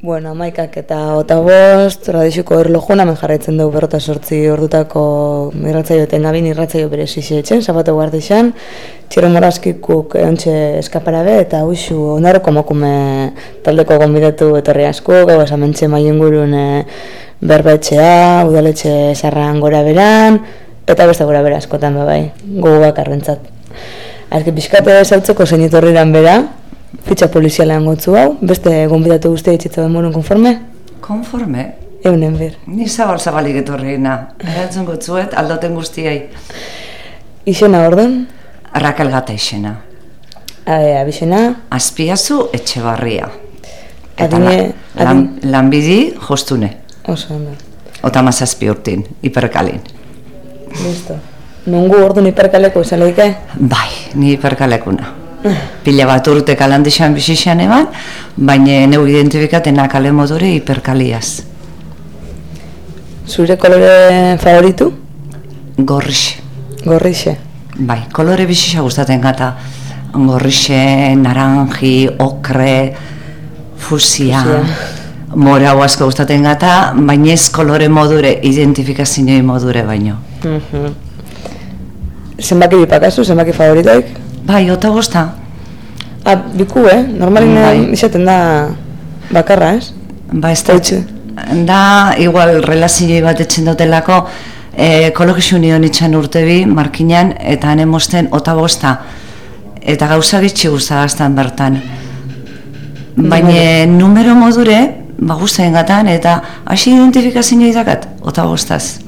Bueno, maikak eta ota bost, tradiziko erlojuna men jarraitzen dugu berrota sortzi ordutako irratzaio eta nabin irratzaio bere etxen, zapatu guardixan, txero morazkikuk eontxe eskaparabe eta usu onarroko mokume taldeko gonbidatu etorri asko, gau esamentxe maien gurun e, berbetxea, udaletxe sarran gora beran, eta beste gora bera askotan bai, gogoak arrentzat. Azki pixkate zautzeko zein etorriran bera, fitxa polizialean gotzu hau, beste gonbidatu guztia itxitza den moren konforme? Konforme? Eunen bir. Ni zabal zabalik etorriena, erantzun gotzuet aldoten guztiai. Ixena orden? Rakel gata isena. Abe, abixena? Azpiazu etxe barria. Eta Adine, la, lan, lanbidi jostune. Oso, ondo. Ota mazazpi urtin, hiperkalin. Listo. Nungu ordu hiperkaleko izan lehike? Bai, ni hiperkalekuna. Pila bat urte kalandixan bizixan eban, baina neu identifikatena kale modure hiperkaliaz. Zure kolore favoritu? Gorrixe. Gorrixe. Bai, kolore bizixa gustaten gata. Gorrixe, naranji, okre, fusia, Fusia. mora asko gustaten gata, baina ez kolore modure, identifikazioi modure baino. Mhm. Zenbaki bipakazu, zenbaki favoritoik? Bai, ota gusta. Ah, biku, eh? Normalin Bai. izaten da bakarra, ez? Ba, ez da, Eitxe. da igual relazioi bat etxen dutelako, e, ekologizu union itxan urte bi, markinan, eta hane mosten ota bosta. Eta gauza gitxi guztagaztan bertan. Baina numero modure, ba guztien gatan, eta hasi identifikazio dakat, ota bostaz.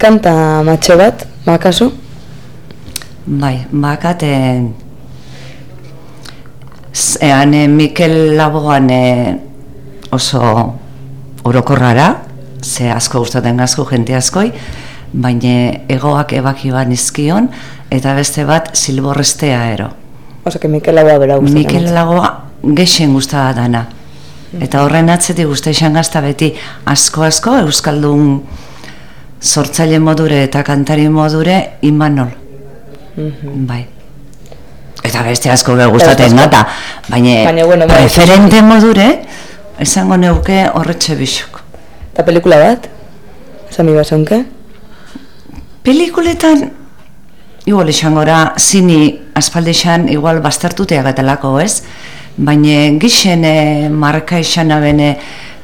Kanta matxo bat, makazu? Bai, bakat, e, ean e, Mikel Laboan e, oso orokorrara, ze asko gustaten gazko jente askoi, baina egoak ebaki bat nizkion, eta beste bat silborrestea ero. Oso, Mikel Laboa bera gustatzen. Mikel dut. Lagoa gexen guztada dana. Eta horren atzetik guzti esan gazta beti asko-asko Euskaldun sortzaile modure eta kantari modure Imanol. Mhm. Bai. Eta beste asko be gustaten asko. gata, baina, Baina, bueno, bai. referente modure esango neuke horretxe bisok. Eta pelikula bat? Esan mi basaunke? Pelikuletan, igual izangora, zini aspaldixan igual bastartutea gatelako, ez? Baina gixen e, marka izan abene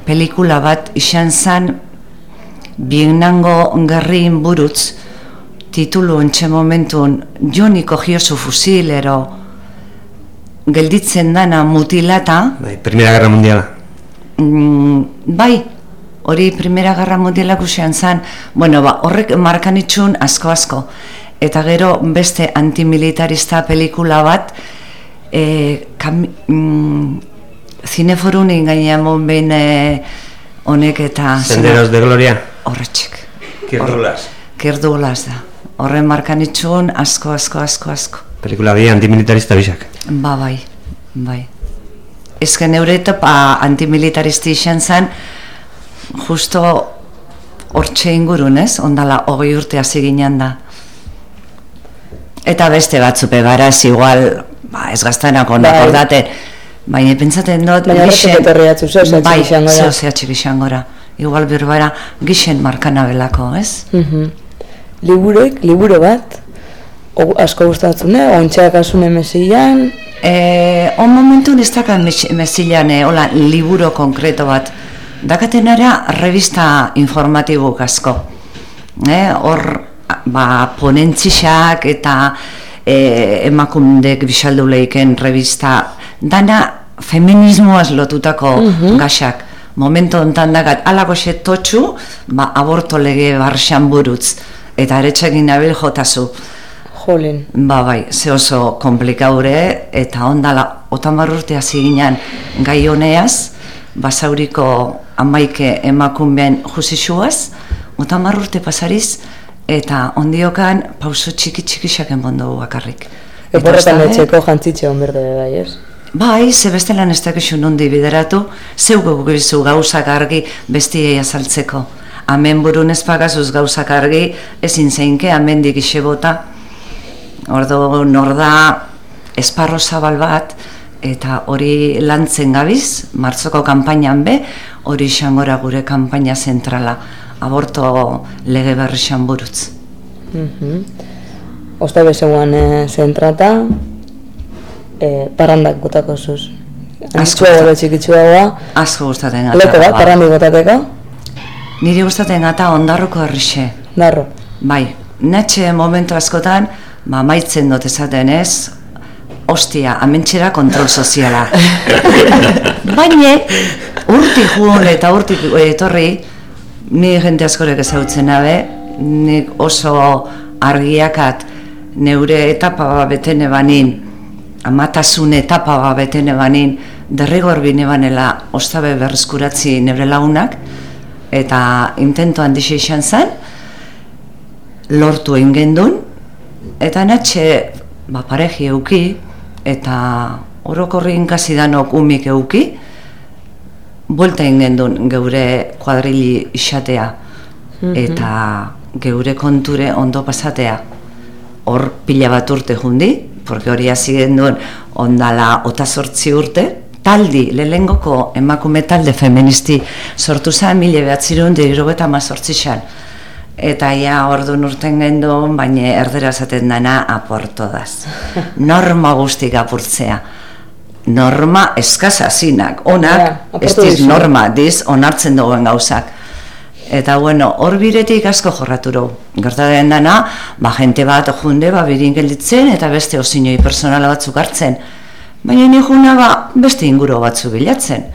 pelikula bat izan zan bienango gerrin burutz titulu entxe momentun Joni cogió su fusil ero gelditzen dana mutilata Bai, Primera Guerra Mundiala. Mm, bai, hori Primera Guerra Mundialak usean zan, bueno, ba, horrek markan itxun asko-asko. Eta gero beste antimilitarista pelikula bat, e, kam, mm, zineforun ingainan behin e, honek eta... Senderos de Gloria. Horretxek. Kirdulas. Kirdulas da. Horren markan itxun asko, asko, asko, asko. Pelikula bi antimilitarista bisak. Ba, bai, bai. Ezken eure etapa antimilitaristi izan zen, justo hortxe ingurun, ez? Ondala, hogei urte hasi ginen da. Eta beste batzupe baraz, igual, ba, ez gaztanako Bai. nakordate, baina pentsaten dut, Baina horretik etorri atzu, zeo zehatxik bai, izango da. zeo zehatxik izango da. Igual birbara, gixen markana belako, ez? Mhm. Liburuik, liburu bat? O, asko gustatzen, eh? Ontxeak asune mesilan, E, on momentu ez dakat mes- mesilan, e, hola, liburo konkreto bat. Dakatenara revista informatibuk asko. E, hor, ba, ponentzixak eta e, emakundek bisaldu leiken revista. Dana feminismoaz lotutako gaxak. Momentu hontan dakat, alako xe totxu, ba, aborto lege barxan burutz. Eta aretxekin nabil jotazu. jolin. Ba bai, ze oso komplikaure eta ondala otamar urte hasi ginen gai honeaz, basauriko amaike emakumeen jusixuaz, otamar urte pasariz, eta ondiokan pauso txiki txikixak enbondo bakarrik. Eporretan etxeko jantzitxe hon berde bai, ez? Bai, ze bestelan ez dakizu nondi bideratu, zeu gugizu gauzak argi bestiei azaltzeko. Hemen burun ez pagazuz gauzak argi, ezin zeinke, hemendik ise bota. Ordo, nor da esparro zabal bat, eta hori lantzen gabiz, martzoko kanpainan be, hori izangora gure kanpaina zentrala, aborto lege berri burutz. Mhm. Osta bezeguan e, zentrata, e, parrandak gutako zuz. Asko gure txikitsua goa. Asko gustatzen gata. Leko bat, ba. parrandi gotateko. Niri gustatzen gata ondarruko herrixe. Darro. Bai, netxe momentu askotan, ba, maitzen dut esaten ez, ostia, amentxera kontrol soziala. Baina, urti jugun eta urti etorri, ni jente askorek ezagutzen nabe, nik oso argiakat neure etapa bat betene banin, amatasun etapa bat betene banin, derrigor bine banela ostabe berreskuratzi neure lagunak, eta intento handixe izan zen, lortu egin gendun, eta natxe ba, pareji euki, eta orokorri inkasidanok umik euki, buelta egin gendun geure kuadrili isatea, eta geure konture ondo pasatea. Hor pila bat urte jundi, porque hori hasi gendun ondala ota sortzi urte, taldi, lehengoko emakume talde feministi sortu zen mila behatzirun dirugeta mazortzi xan. Eta ja ordu urten gendun, baina erdera esaten dana aporto daz. Norma guztik apurtzea. Norma eskasa zinak, onak, aportu ez diz norma, diz onartzen duen gauzak. Eta bueno, hor biretik asko jorraturo. Gerta den dana, ba, jente bat junde, ba, birin gelditzen eta beste osinoi personala batzuk hartzen. Baina ni juna ba, beste inguru batzu bilatzen.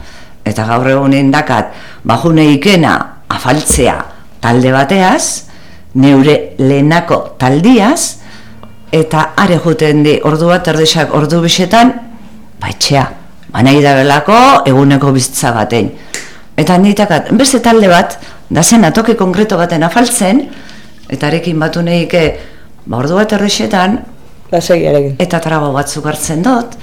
Eta gaur egun indakat, ba, june ikena afaltzea talde bateaz, neure lehenako taldiaz, eta are juten di, ordu bat erdesak ordu bisetan, ba, etxea. Ba, nahi da belako eguneko bizitza batein. Eta nitakat, beste talde bat, da zen atoke konkreto baten afaltzen, eta arekin batu nahike, ba, ordu bat arekin. eta trago batzuk hartzen dut,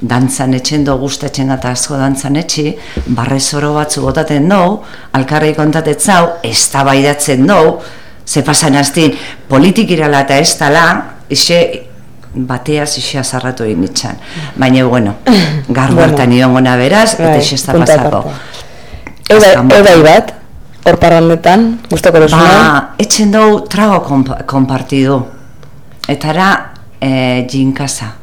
dantzan etxen do gustatzen eta asko dantzan etxi, barrezoro batzu botaten dugu, alkarri kontatetzau, eztabaidatzen dugu, ze pasan hastin politikirala eta ez tala, ise bateaz ise azarratu egin ditxan. Baina, bueno, gar Bueno. bueno. beraz, eta Bai, ise ez da pasako. Azkan ebai bat, hor parrandetan, guztoko duzuna. Ba, etxen dugu trago konpartidu. Eta era e, jinkasa.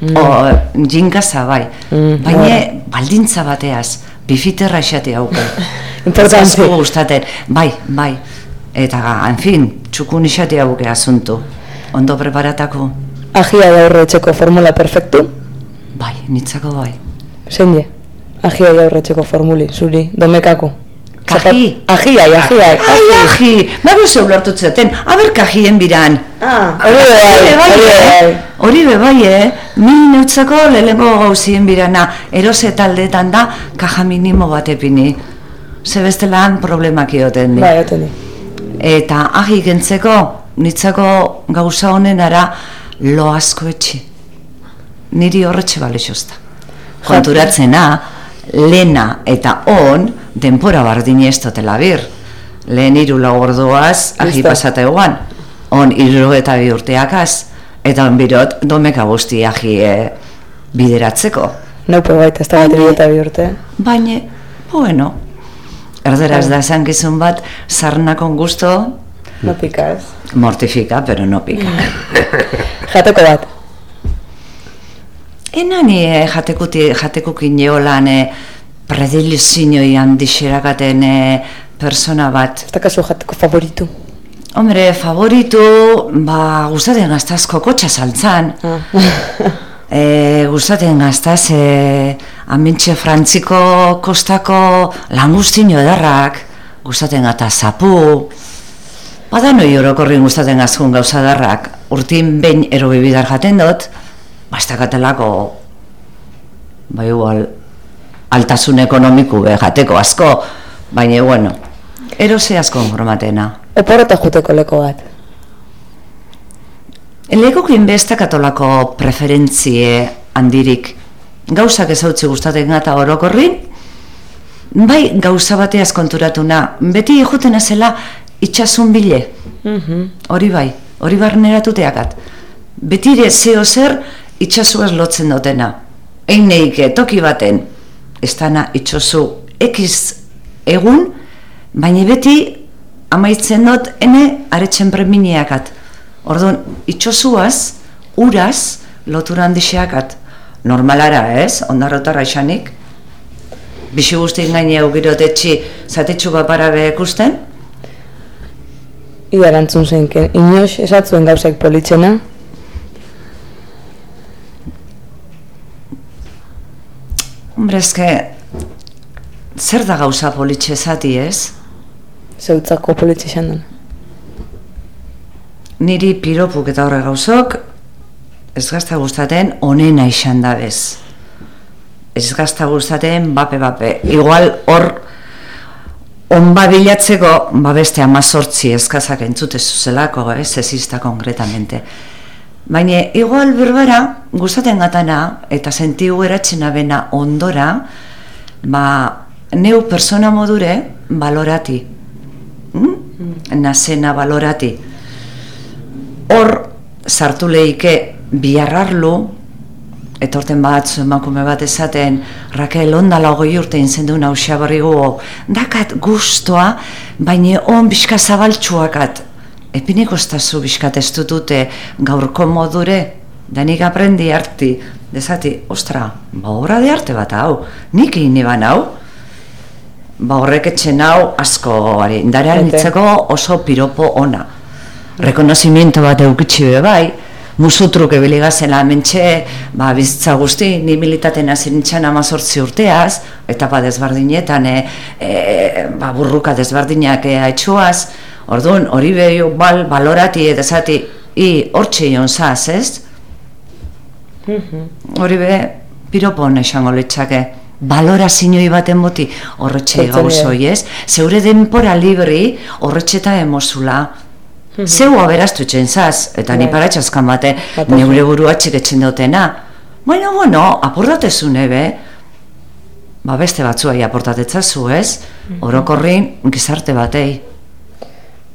Mm. O, jinkasa bai. Mm, Baina bai. baldintza bateaz, bifiterra esate hauke. Importante. Asko gustaten. Bai, bai. Eta, en fin, txukun isate hauke asuntu. Ondo preparatako? Agia gaur etxeko formula perfektu. Bai, nitzako bai. Zein? Agia gaur etxeko formuli, zuri, domekako. Kaji? Agia, agia. Ai, aji, bago zeu lortutzeten, aber kajien biran. Ah, hori bai, Hori bai, hori eh? bai. Bai, eh? Min neutzako lehenengo gauzien birana, erose taldetan da, kaja minimo bat epini. Ze bestelan problemak ioten di. Bai, oten. Eta ahi gentzeko, nitzako gauza honenara lo asko etxi. Niri horretxe bale xosta. Konturatzena, lena eta on, denpora bardini ez dutela bir. Lehen iru lau orduaz, ahi pasata eguan. On iru eta bi urteakaz. Eta on birot, domeka guzti ahi eh, bideratzeko. Neupe baita, ez da bat eta bi urte. Baina, bueno, erderaz da esan gizun bat, sarnakon gusto, No pika ez. mortifika, pero no pica. Jateko bat. Ena ni eh, jatekuti, jatekukin jeolan eh, predilizinoi handixerakaten eh, persona bat. Ez da kasu jateko favoritu. Hombre, favoritu, ba, gustaten gaztazko kotxa saltzan. Ah. E, gustaten gaztaz, e, amintxe frantziko kostako langustino edarrak, gustaten gata zapu, bada noi orokorrin gustaten gazkun gauza urtin behin ero bibidar jaten dut, bastakatelako, ba igual, altasun ekonomiku jateko asko, baina bueno, erose asko formatena. Oporreta juteko leko bat. Legokin besta katolako preferentzie handirik. Gauzak ezautzi gustaten gata orokorrin, bai gauza bateaz konturatuna, beti juten ezela itxasun bile, Mhm. hori bai, hori barneratuteakat. Beti zeo zer itxasuaz lotzen dutena. eineike toki baten, ez dana itxosu ekiz egun, baina beti amaitzen dut ene aretzen preminiakat. Orduan, itxosuaz, uraz, lotura handixeakat. Normalara ez, ondarrotara esanik. Bixi guztien gaine augirotetxi zatetxu bapara ikusten, Ia erantzun zen, que inoz esatzuen gauzek politzena, Hombre, eske, zer da gauza politxe zati ez? zeutzako politxe izan den. Niri piropuk eta horre gauzok, ez gazta gustaten onena izan da bez. Ez gazta gustaten bape-bape. Igual hor, onba bilatzeko, ba beste amazortzi ezkazak entzute zuzelako, ez ezista konkretamente. Baina, igual berbara, gustaten gatana, eta sentiu eratzena bena ondora, ba, neu persona modure balorati. Mm? Nazena balorati. Hor, sartu lehike biarrarlu, etorten bat emakume bat esaten, Raquel ondala hogei urte inzen duen hausia barrigu, dakat gustoa, baina on bizka zabaltxuakat. Epinik ostazu bizkat ez dutute gaurko modure, da nik aprendi harti, dezati, ostra, ba obra de arte bat hau, nik egin iban hau, ba horrek etxen hau asko ari, indarean Ente. itzeko oso piropo ona. Rekonozimiento bat eukitsi be bai, musutruk ebiligazela mentxe, ba, bizitza guzti, ni militaten hasi nintzen amazortzi urteaz, etapa desberdinetan, e, e, ba, burruka desberdinak e, haitxuaz, orduan, hori behio bal, balorati eta zati, i, hortxe joan zaz, ez? Hori be, piropon esango letxake, balorazioi baten boti horretxe gauzoi, ez? Zeure denpora libri horretxeta emozula. Zeu aberastu etxen zaz, eta ni Bai. paratxazkan bate, neure burua txiketzen dutena. Bueno, bueno, aportatezun ebe, ba beste batzuai aportatetzazu, ez? Orokorrin gizarte batei.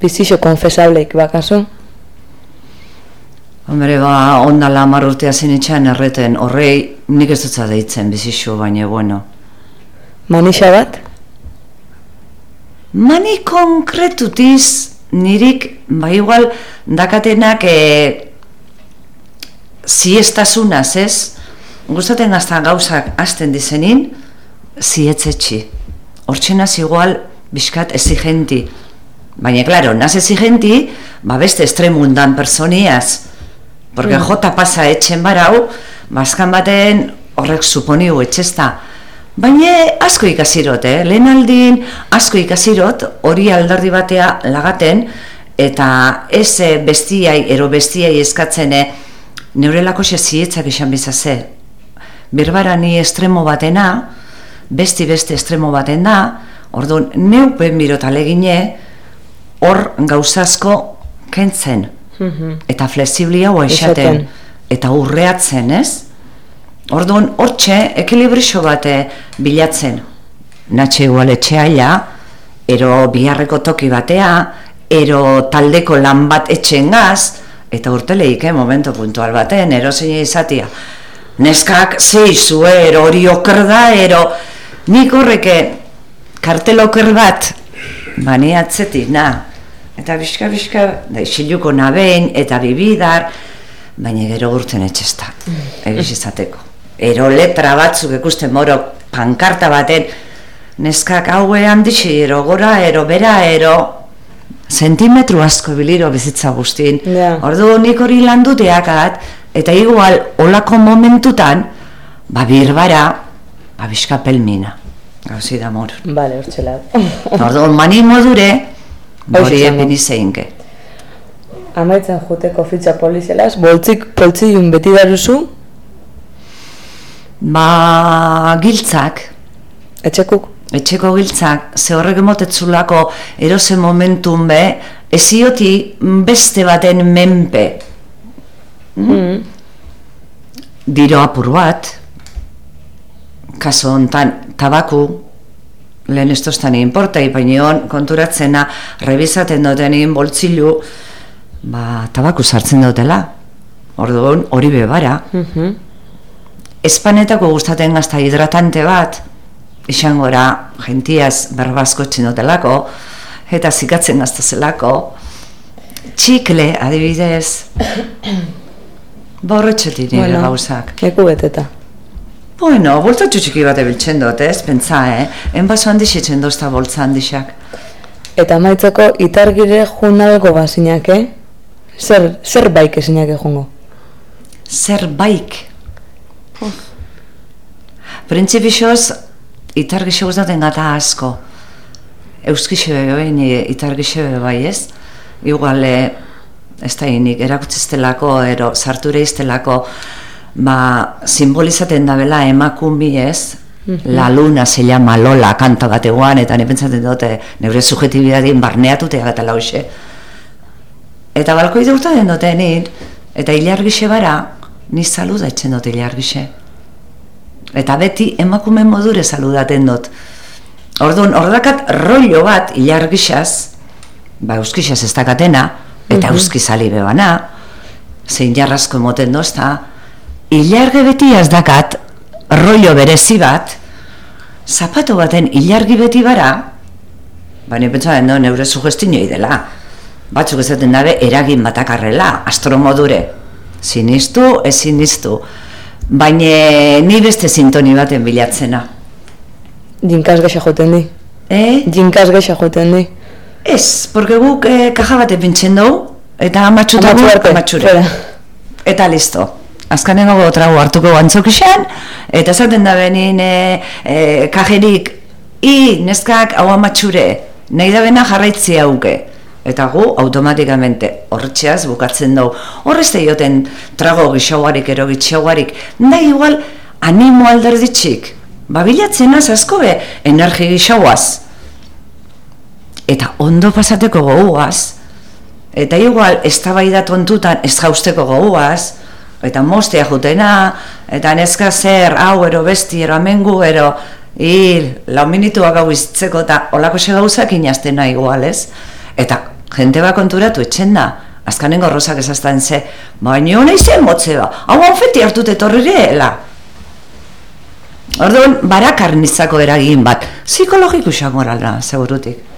Bizixo konfesableik bakaso, Hombre, ba, ondala hamar urtea zinitxean erreten, horrei nik ez dutza deitzen bizixu, baina bueno. manixa bat, Mani konkretutiz nirik, ba igual, dakatenak e, ziestasunaz, ez? Gustaten gazta gauzak hasten dizenin, zietzetxi. Hortxenaz igual, bizkat exigenti. Baina, claro, naz exigenti, ba beste estremundan personiaz. Porque Mm. jota pasa etxen barau, bazkan baten horrek suponiu etxesta. Baina asko ikasirot, eh? lehen aldin asko ikasirot hori aldardi batea lagaten eta ez eh, bestiai, ero bestiai eskatzen eh, neurelako xe zietzak esan bizaze. Berbara ni estremo batena, besti beste estremo baten da, orduan neupen birot alegine hor gauzazko kentzen eta flexiblia hau esaten eta urreatzen, ez? Orduan, hortxe, ekilibrixo bat eh, bilatzen. Natxe igual etxeaila, ero biharreko toki batea, ero taldeko lan bat etxen gaz, eta urteleik, eh, momento puntual baten, ero izatia. Neskak zeizu, eh, ero hori oker da, ero nik horreke kartel oker bat, bani atzetik, na. Eta bizka, bizka, da isiluko nabein, eta bibidar, baina gero urten etxesta, egiz izateko. Ero letra batzuk ikusten moro pankarta baten, neskak haue handixi, ero gora, ero bera, ero sentimetro asko biliro bizitza guztin. Ja. Ordu nik hori landuteakat, eta igual olako momentutan, ba birbara, ba bizka pelmina. Gauzi da mor. Bale, hortxela. Ordu mani modure, Hauxe izango. epini zeinke. Amaitzen juteko fitxa polizialaz, boltzik poltzilun beti daruzu, Ba, giltzak, etxekuk. etxeko giltzak, ze horrek emotetzulako erose momentun be, ezioti beste baten menpe. Mm. Diro apur bat, kaso hontan tabaku, lehen ez toztan importai, baina hon konturatzena, rebizaten dutenin boltzilu, ba, tabaku sartzen dutela. Orduan, hori bebara. Mhm. espanetako gustaten gazta hidratante bat, isangora gentiaz berbazko txinotelako, eta zikatzen gazta zelako, txikle adibidez, borretxetik nire Bueno, gauzak. Leku beteta. Bueno, boltatxo txiki bat ebiltzen dut, ez, pentsa, eh? Enbaso handixitzen dozta boltza handixak. Eta maitzeko itargire junalgo bazinak, eh? Zer, zer baik ezinak egongo? Zer baik. Printzipixoz, itargixe gustaten gata asko. Bai, ni itargixe bebe bai, ez? Igual, eh, ez da inik, erakutziztelako, ero, sarture iztelako, ba, simbolizaten da bela emakumi, ez? La luna se llama Lola kanta bat eguan, eta ni pentsatzen dute, neure subjetibidadin barneatute agata lauxe. Eta balkoi urta den dute nit, eta ilargixe bara, ni saluda etxen dut ilargixe. Eta beti emakume modure saludaten dut. Orduan, ordakat rollo bat ilargixaz, ba euskixaz ez dakatena, eta Mhm. euskizali bebana, zein jarrazko emoten dozta, ilarge beti az dakat rollo berezi bat, zapatu baten ilargi beti bara, ba ni pentsatzen do neure sugestiñoi dela. Batzuk esaten dabe eragin batakarrela, astromodure. Sinistu, ez sinistu. Baina ni beste sintoni baten bilatzena. Jinkaz gexa joten di. Eh? Jinkaz gexa joten di. Ez, porque guk eh, kaja bate pintzen dugu, eta amatxuta amatxure. Eta listo. Azkanengo trago hartuko gantzokixan, eta esaten da benin e, e, kajerik, i, neskak hau amatxure, nahi da bena jarraitzi hauke. Eta gu automatikamente horretxeaz bukatzen dugu. Horrez joten trago gixauarik, ero gixauarik, nahi igual animo alderditxik. Babilatzen az asko be, energi gixauaz. Eta ondo pasateko goguaz, Eta igual, eztabaida tontutan ez jausteko goguaz, eta mostea jutena, eta neska zer, hau, ero besti, ero amengu, ero, hil, lau minutuak hau izitzeko, eta olako xe gauzak inaztena igual, ez? Eta jente bat konturatu etxen da, azkanengo rosak ezaztan ze, baina hona izen motze ba, hau hanfeti hartut etorrirela. Orduan, barakarnizako eragin bat, psikologiko xamorala, segurutik.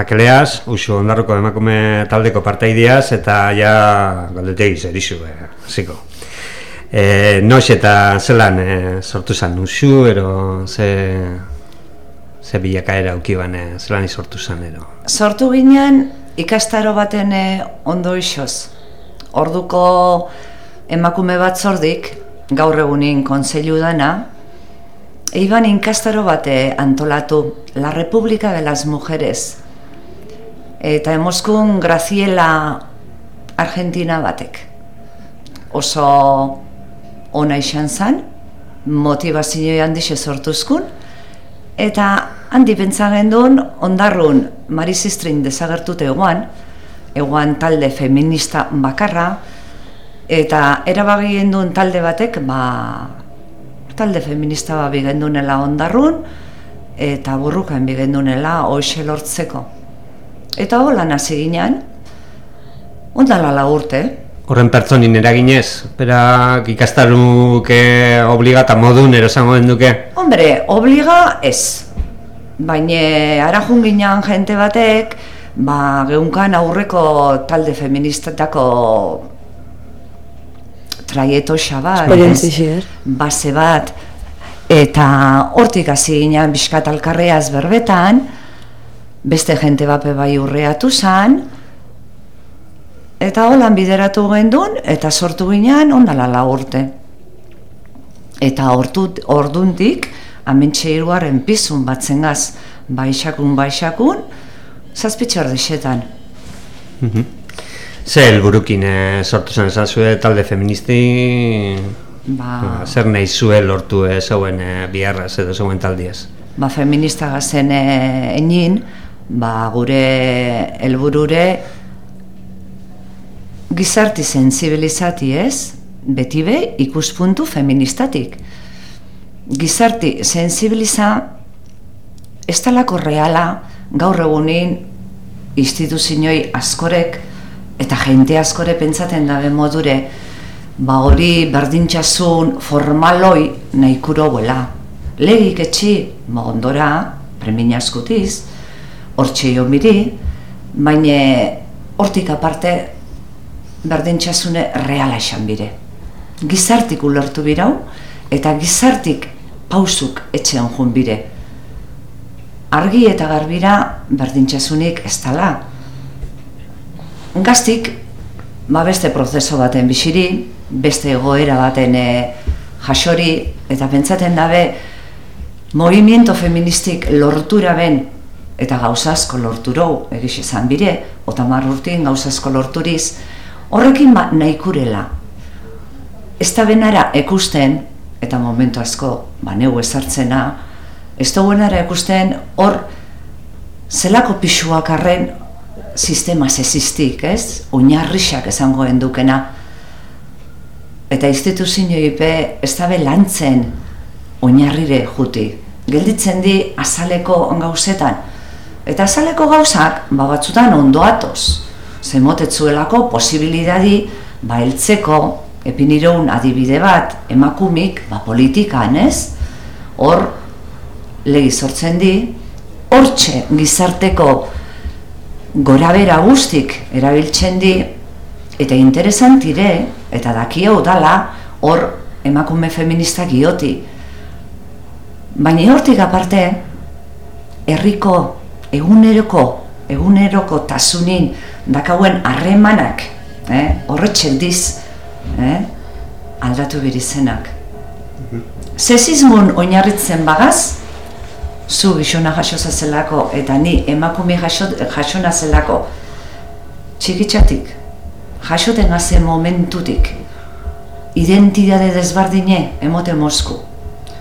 Rakeleaz, usu ondarruko emakume taldeko parteidiaz, eta ja galdetegi zerizu, eh, ziko. Eh, nox eta zelan eh, sortu zen usu, ero ze, ze bilakaera ukiban, eh, zelan sortu zen, ero. Sortu ginen ikastaro baten eh, ondo isoz. Orduko emakume bat zordik, gaur egunin kontseilu dana, Iban inkastaro bate antolatu, La República de las Mujeres. Eta emoskun Graciela Argentina batek. Oso ona izan zen, motivazio handixe sortuzkun, eta handi pentsa gendun, ondarrun Marisistrin desagertute eguan, eguan talde feminista bakarra, eta erabagien duen talde batek, ba, talde feminista ba bigendunela ondarrun eta burrukan bigendunela hoxe lortzeko. Eta hola hasi ginen, ondala la urte. Horren pertsonin eraginez, berak ikastaruke obligata modun erosango den duke? Hombre, obliga ez. Baina arajun ginen jente batek, ba, geunkan aurreko talde feministetako traieto bat, base bat, eta hortik hasi ginen biskat alkarreaz berbetan, beste jente bape bai urreatu zan, eta holan bideratu gendun, eta sortu ginen ondala la urte. Eta ordu, orduntik, amentxe iruaren pizun batzen gaz, baixakun, baixakun, zazpitxar desetan. Mm Ze helburukin e, sortu zen esan zuen talde feministi ba... zer nahi zuen lortu e, zeuen e, biharraz edo zeuen taldiaz? Ba, feminista gazen e, enin, ba, gure helburure gizarti sensibilizati ez, beti be ikuspuntu feministatik. Gizarti sensibiliza ez talako reala gaur egunin instituzioi askorek eta jente askore pentsaten dabe modure ba hori berdintxasun formaloi nahikuro buela. Legik etxi, ba ondora, premina askutiz, hortxe jo miri, baina hortik aparte berdintxasune reala esan bire. Gizartik ulertu birau, eta gizartik pausuk etxean jun bire. Argi eta garbira berdintxasunik ez dala, gaztik ba beste prozeso baten bisiri, beste egoera baten e, jasori, eta pentsaten dabe, movimiento feministik lortura ben, eta gauzazko lorturo, egiz izan bire, eta marrurtin gauzazko lorturiz, horrekin ba nahikurela. Ez da benara ekusten, eta momentu asko, ba neu ezartzena, ez da benara ekusten, hor, zelako pixuak arren sistema sexistik, ez? Oinarrixak esango endukena. Eta instituzio ipe ez dabe lantzen oinarrire juti. Gelditzen di azaleko gauzetan. Eta azaleko gauzak, ba batzutan ondoatoz. Zemotetzuelako posibilidadi ba heltzeko epiniroun adibide bat emakumik ba politikan, ez? Hor legi sortzen di, hortxe gizarteko gora bera guztik erabiltzen di eta interesantire eta daki hau dala hor emakume feminista gioti baina hortik aparte herriko eguneroko eguneroko tasunin dakauen harremanak eh, horretxek diz eh, aldatu birizenak mhm. Zesizmun oinarritzen bagaz, zu gizona jaso zelako eta ni emakume jaso, jasona zelako txikitzatik jasoten gaze momentutik. Identidade desbardine emote mozku.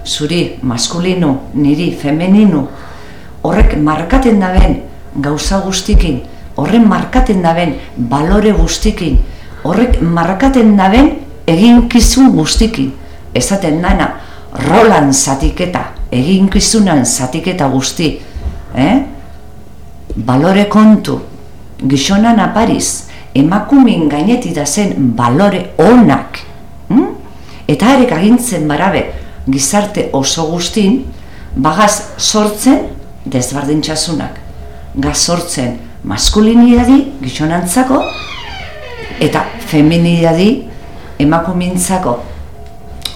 Zuri maskulinu, niri femeninu horrek markaten daben gauza guztikin horren markaten daben balore guztikin horrek markaten daben eginkizun guztikin ezaten dana rolan zatiketa eginkizunan zatiketa guzti, eh? balore kontu, gizonan apariz, emakumin gaineti da zen balore onak, hm? eta arek agintzen barabe gizarte oso guztin, bagaz sortzen desbardintxasunak. gazortzen maskulinidadi gizonantzako eta feminidadi emakumintzako.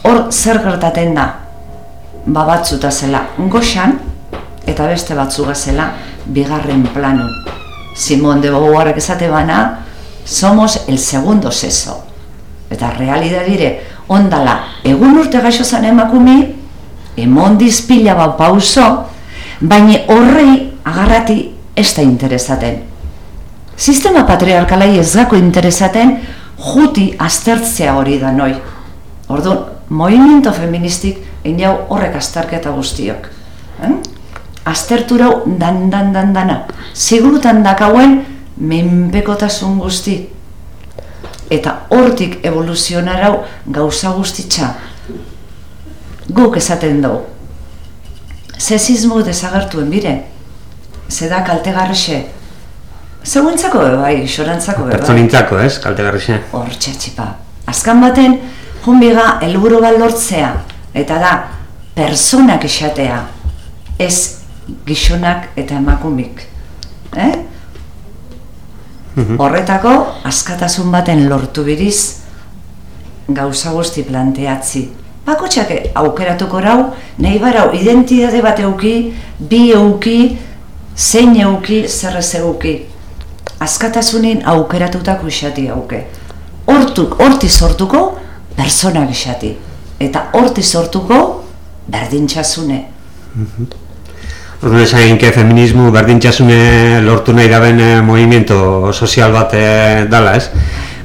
Hor zer gertaten da? Ba batzuta zela goxan eta beste batzuga zela bigarren planu. Simon de Beauvoirrek esate bana, somos el segundo seso. Eta realidad dire, ondala, egun urte gaixo zan emakumi, emon dizpila ba pauso, baina horrei agarrati ez da interesaten. Sistema patriarkalai ez gako interesaten, juti aztertzea hori da noi. Orduan, movimiento feministik inau horrek azterketa guztiok. Eh? Azterturau dan dan dan dana. Sigurutan dakauen menpekotasun guzti. Eta hortik evoluzionarau gauza guztitza. Guk esaten dugu. Sesismo desagertuen bire. Zeda kaltegarrexe. Zegoentzako bai, xorantzako bai. Pertsonintzako, ez, kaltegarrixe. Hor txatxipa. Azkan baten, junbiga helburu bat lortzea. Eta da, personak esatea. Ez gizonak eta emakumik. Eh? Mhm. Horretako, askatasun baten lortu biriz, gauza guzti planteatzi. Bakotxak aukeratuko rau, nahi barau identitate bat euki, bi euki, zein euki, zer ez euki. Askatasunin aukeratutako isati auke. Hortuk, horti sortuko, personak isati. Eta horti sortuko, berdintxasune. Orduan esan que feminismo berdintxasune lortu nahi daben eh, movimiento sozial bat eh, dala, ez?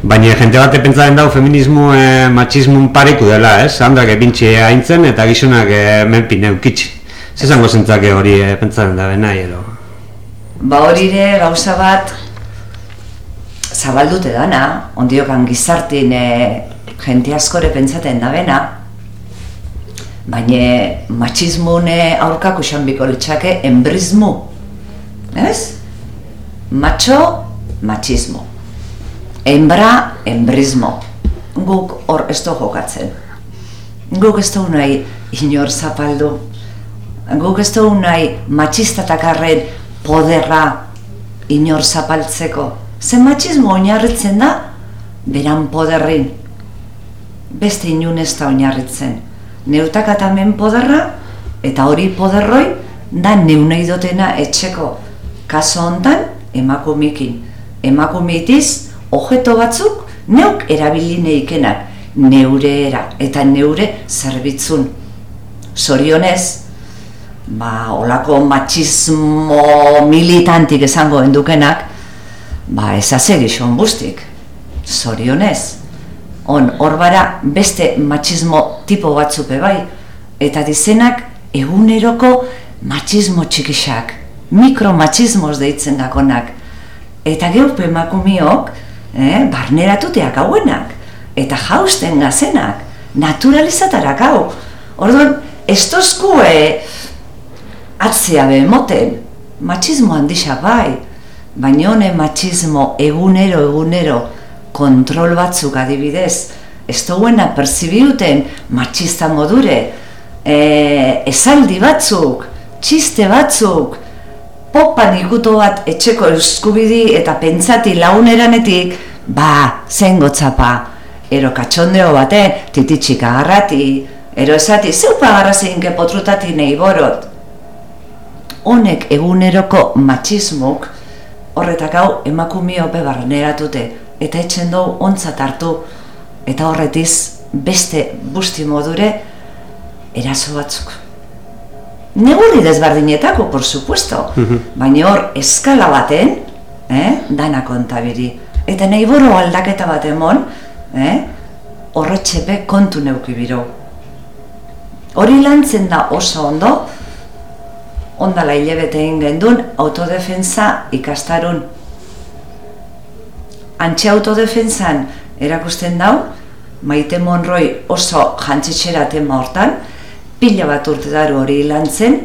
Baina jente bate pentsaren dau feminismo eh, machismo pareku dela, ez? Handrak epintxe haintzen eta gizonak eh, menpin eukitxe. Zezango zentzake hori eh, pentsaren dabe nahi, edo? Ba hori ere gauza bat zabaldute dana, ondiokan gizartin e, jente askore pentsaten da bena, baina machismune aurkako esan biko litzake embrismu. Ez? Macho, machismo. Embra, embrismo. Guk hor ez du jokatzen. Guk ez du nahi inor zapaldu. Guk ez du nahi machistatakarren poderra inor zapaltzeko. Zen machismo oinarritzen da, beran poderrin. Beste inun ez da oinarritzen. Neutakatamen poderra, eta hori poderroi, da neunei dotena etxeko. Kaso hontan, emakumikin. Emakumitiz, objeto batzuk, neuk erabili neikenak. Neure era, eta neure zerbitzun. Zorionez, ba, olako machismo militantik esango endukenak, ba, gizon bustik. Zorionez. On, hor beste machismo tipo batzupe bai, eta dizenak eguneroko machismo txikisak, mikromachismos deitzen dakonak. Eta geupe emakumiok, eh, barneratuteak hauenak, eta jausten gazenak, naturalizatarak hau. Orduan, ez tozku eh, atzea behemoten, machismo handisa bai, baina honen machismo egunero egunero kontrol batzuk adibidez, ez duena perzibiuten machista modure, e, esaldi batzuk, txiste batzuk, popan ikuto bat etxeko eskubidi eta pentsati launeranetik, ba, zen gotzapa, ero katxondeo bate, tititxik agarrati, ero esati, zeupa agarrazein kepotrutati nahi borot. Honek eguneroko machismuk, horretak hau emakumiope barneratute, eta etxen dugu ontzat hartu, eta horretiz beste busti modure eraso batzuk. Neguri desbardinetako, por supuesto, baina hor eskala baten, eh, dana kontabiri. Eta nahi boro aldaketa bat emon, eh, horretxepe kontu neuki biro. Hori lantzen da oso ondo, ondala hilebete egin gendun autodefensa ikastarun. Antxe autodefensan erakusten dau, maite monroi oso jantzitxera tema hortan, pila bat urte daru hori lantzen,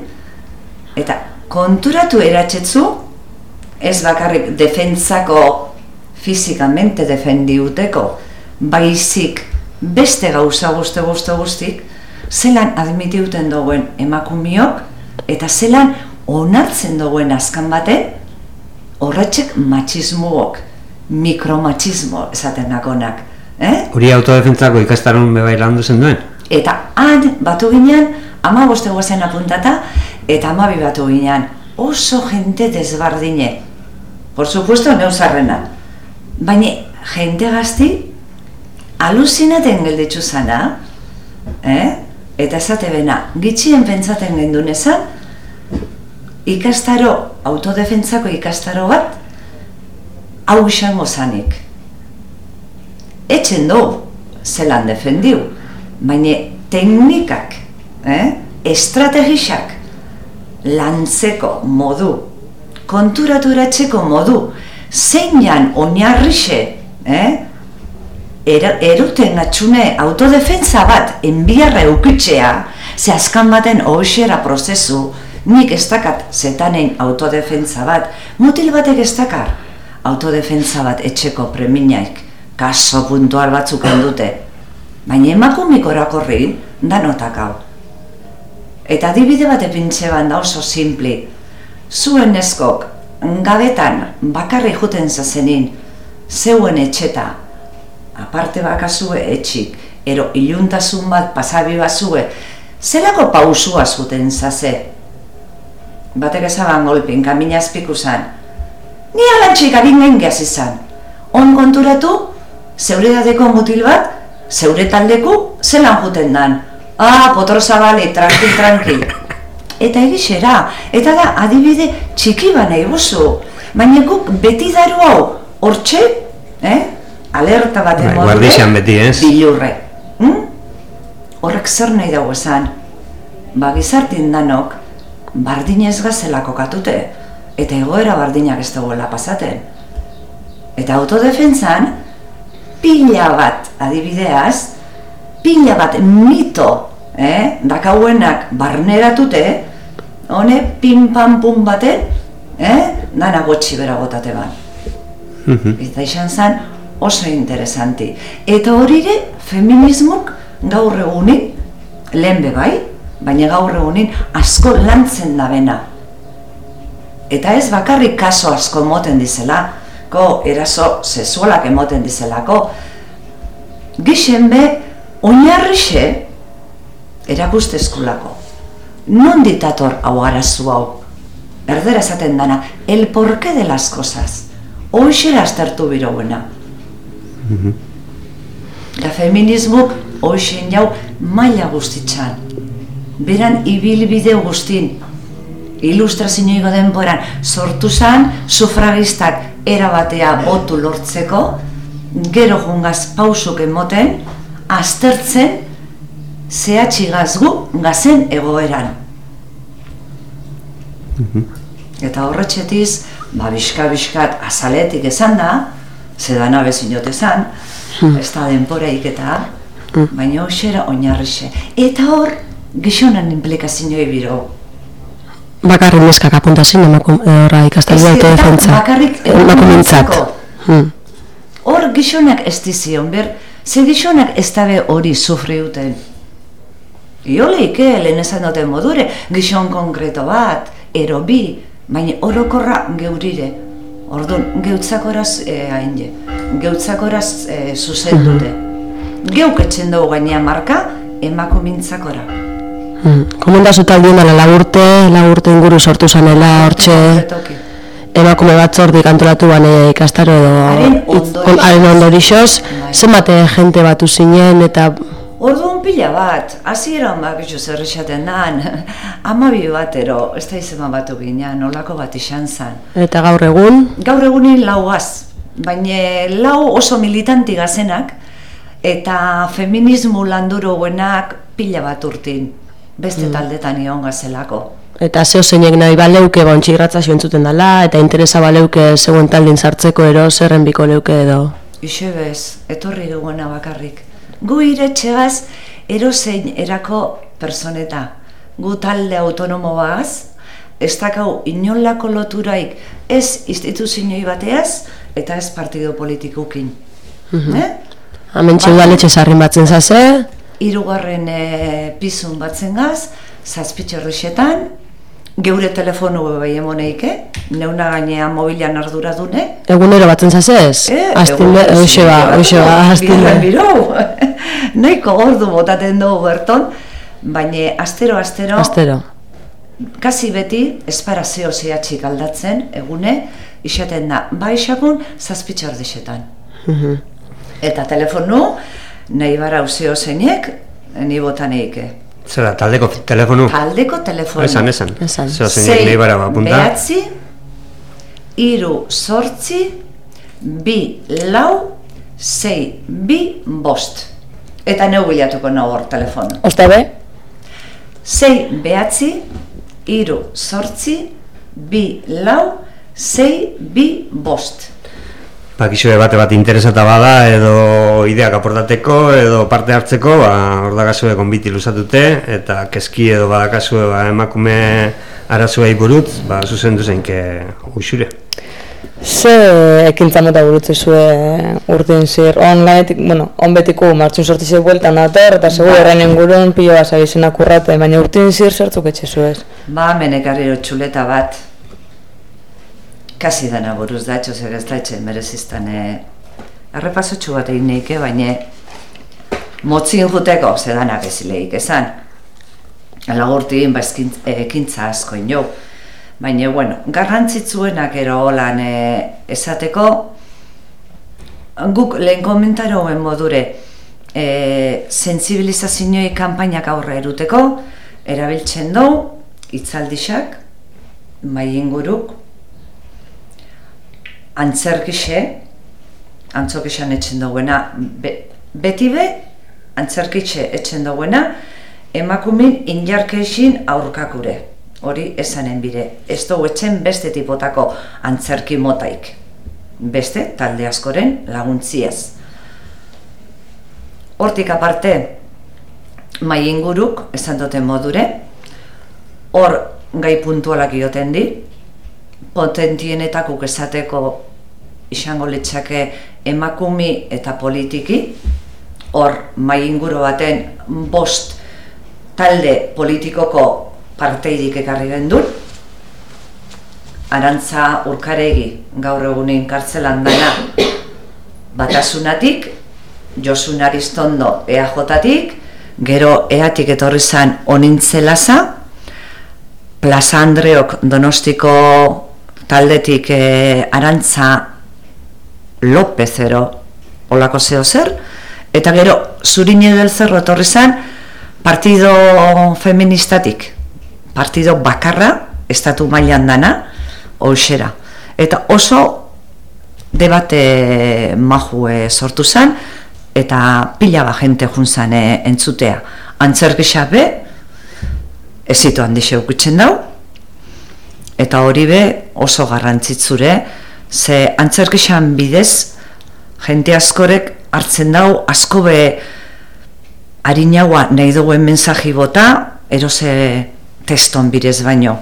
eta konturatu eratxetzu, ez bakarrik defentsako fizikamente defendiuteko, baizik beste gauza guzti guzti guztik, zelan admitiuten dagoen emakumiok, eta zelan onartzen dagoen azkan bate, horretxek matxismoak, mikromatxismo esaten nakonak. Eh? Hori autodefentzako ikastaron bebai lan duzen duen? Eta han batu ginean, ama boste guazen apuntata, eta ama bi batu ginean, oso jente desbardine. Por supuesto, neuzarrena. Baina, jente gazti, alusinaten gelditzu zana, eh? eta esate bena, gitxien pentsaten gendun ezan, ikastaro, autodefentzako ikastaro bat, hau izango zanik. Etxen du, zelan defendiu, baina teknikak, eh? estrategisak, lantzeko modu, konturaturatzeko modu, zeinan oinarrixe, eh? Er, eruten atxune autodefentza bat enbiarra eukitzea, ze askan baten hoxera prozesu, nik ez dakat zetanein autodefentza bat, mutil batek ez dakar autodefentza bat etxeko preminaik, kaso puntual batzuk dute. Baina emakumik orakorri, da notak hau. Eta adibide bat epintxe da oso simpli. Zuen eskok, gabetan, bakarri juten zazenin, zeuen etxeta, aparte bakazue etxik, ero iluntasun bat pasabi bazue, zelako pausua zuten zaze? Batek ezaban golpin, kamina azpiku. Ni alantxik adin gehiagaz izan. On konturatu, zeure dadeko mutil bat, zeure taldeku, zelan juten dan. Ah, potro zabali, tranquil, tranquil. Eta egixera, eta da adibide txiki ba nahi buzu. Baina guk beti daru hau, hortxe, eh? alerta bat Bai, emodure, guardixan beti, ez? bilurre. Hm? Horrek zer nahi dago esan? Ba, gizartin danok, bardinez gazelako katute, eta egoera bardinak ez dagoela pasaten. Eta autodefentzan, pila bat adibideaz, pila bat mito, eh, dakauenak barneratute, hone pin pam pum baten, eh, dana gotxi bera botate ban. Mhm. Eta izan zen oso interesanti. Eta horire feminismok gaur egunin, lehen bai, baina gaur egunin asko lantzen da bena. Eta ez bakarrik kaso asko emoten dizelako, eraso sexualak emoten dizelako, gixen be, oinarrixe erakustezkulako. Non ditator hau arazu hau? Erdera esaten dana, el porqué de las cosas. Hoxera aztertu biroguena. Da feminismuk hoxen jau maila guztitzan. Beran ibilbide guztin. Ilustrazioiko denboran sortu zan sufragistak erabatea botu lortzeko, gero jungaz pausuk emoten, aztertzen zehatxigaz gu gazen egoeran. Eta horretxetiz, ba, bizka-bizkat azaletik esan da, zedana bezinot esan, ez da denporaik eta, baina hoxera oinarrixe. Eta hor, gizonan implikazioi biro. Bakarrik neskak apuntazin horra ikastalua Ez eta defentza. bakarrik Emakumeentzat. emakumeentzako. Hmm. Hor gizonak ez dizion, ber, ze gizonak ez dabe hori sufriuten. Ioleike, lehen esan duten modure, gizon konkreto bat, ero bi, baina orokorra geurire. Orduan, geutzakoraz e, hain je, geutzakoraz e, zuzen dute. Geuk etxen dugu gainea marka, emakumintzakora. Hmm. Komendazu taldien dela lagurte, lagurte inguru sortu zanela, hortxe emakume batzordik antolatu bane ikastaro edo Haren hitz- ondorioz. on- haren ondorixoz, Bai. zenbat jente batu zinen eta Orduan pila bat, hasieran bakizu zer esaten dan, amabi batero, ez da izema batu ginean, olako bat izan zen. eta gaur egun, Gaur egunin lau gaz, baina lau oso militanti gazenak, eta feminismo landuro guenak pila bat urtin, beste taldetan ion gazelako. eta zeo zeinek nahi baleuke ba ontsigratza entzuten dela, eta interesa baleuke zeuen taldin sartzeko ero zerren biko leuke edo. Ixe bez, etorri duguena bakarrik. Gu iretxegaz, erozein erako personeta. Gu talde autonomo bagaz, ez dakau inolako loturaik ez instituzioi bateaz, eta ez partido politikukin. Eh? Hemen udaletxe sarrin batzen zaze, Hirugarren e, pizun batzen gaz, zazpitxorrixetan, geure telefonu bai emoneike, neuna gainean mobilan ardura dune, Egunero batzen zazez? Eh, egun- hoxe ba, hoxe ba, astile. Birau, Nahiko gordu botaten dugu berton, baina astero, astero, Astero. kasi beti esparazio zehatxik aldatzen, egune, isaten da, ba isakun, zazpitxar desetan. Mhm. Eta telefonu, nahi bara uzeo zeinek, ni botan eike. Zera, taldeko telefonu? Taldeko telefonu. Esan, esan. Esan. Zera, zeinek nahi bara apunta. behatzi, iru sortzi, bi lau, sei, bi, bost. Eta neu bilatuko nago hor telefonu. Osta be? Sei behatzi, iru sortzi, bi lau, sei, bi, bost. Bakizue bate bat interesata bada edo ideak aportateko edo parte hartzeko, ba, hor dakazue konbiti luzatute eta keski edo badakazue ba, emakume arazuei buruz, ba, zuzendu zeinke usure. Ze ekintza mota burutze zue urtin zir, on lanetik, bueno, on betiko martxun sorti zei bueltan dator, eta segur erren ingurun pilo bat zabizenak urrate, baina urtin zir zertzuk etxe zuez. Ba, menekarriro txuleta bat, kasi dana buruz da, etxo zer ez da etxe mereziztan, e, errepasotxu bat egin neike, baina motzin juteko zedanak ezileik esan. Lagurtin, ba, ezkin- e, ekintza asko ino. Baina, bueno, garrantzitzuenak ero holan e, esateko, guk lehen komentaroen modure, e, sensibilizazioei kanpainak aurre eruteko, erabiltzen dugu, itzaldixak, mai inguruk, antzerkixe, antzokixan etxen duguena, be, beti be, antzerkixe etxen duguena, emakumin injarkeixin aurkakure. Hori esanen bire. Ez dugu etxen beste tipotako antzerki motaik. Beste, talde askoren laguntziaz. Hortik aparte, mai inguruk, esan duten modure, hor gai puntualak ioten di, potentienetakuk esateko izango litzake emakumi eta politiki, hor mai inguru baten bost talde politikoko parteidik ekarri gendun, Arantza urkaregi gaur egunin kartzelan dana batasunatik, Josun Aristondo EAJ-tik, gero EAtik etorri zan onintzelaza, Plaza Andreok Donostiko taldetik e, Arantza López ero olako zeo zer, eta gero Zurine del Cerro etorri zan partido feministatik, partido bakarra, estatu mailan dana, hoxera. Eta oso debate maju e, sortu zen, eta pila ba jente jun zen e, entzutea. Antzerkisa be, ez zitu handixe ukitzen dau, eta hori be oso garrantzitzure, ze antzerkisan bidez, jente askorek hartzen dau, asko be harinaua nahi duen mensaji bota, erose teston bidez baino.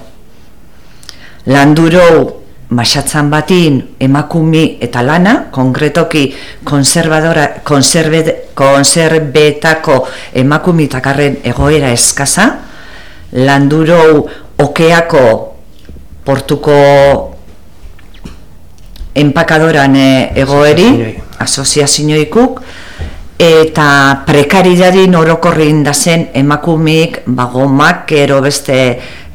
Landuro masatzan batin emakumi eta lana, konkretoki konservadora, konserbe, konserbetako emakumi takarren egoera eskaza, landuro okeako portuko empakadoran eh, egoeri, asoziazioikuk, eta prekaridadin orokorrin da zen emakumik, bagomak, ero beste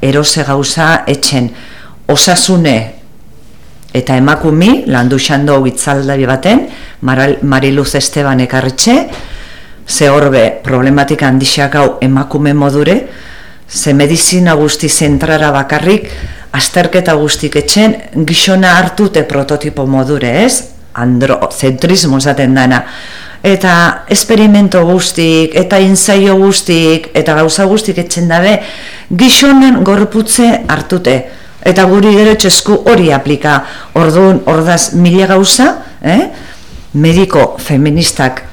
erose gauza etxen. Osasune eta emakumi, landu xando itzaldabi baten, Mariluz Esteban ekarretxe, ze horbe problematika handixak hau emakume modure, ze medizina guzti zentrara bakarrik, azterketa guztik etxen, gixona hartute prototipo modure, ez? Androzentrismo esaten dana. Eta esperimento guztik, eta inzaio guztik, eta gauza guztik etxen dabe, gixonen gorputze hartute. Eta guri gero txesku hori aplika, orduan, ordaz mila gauza, eh? mediko feministak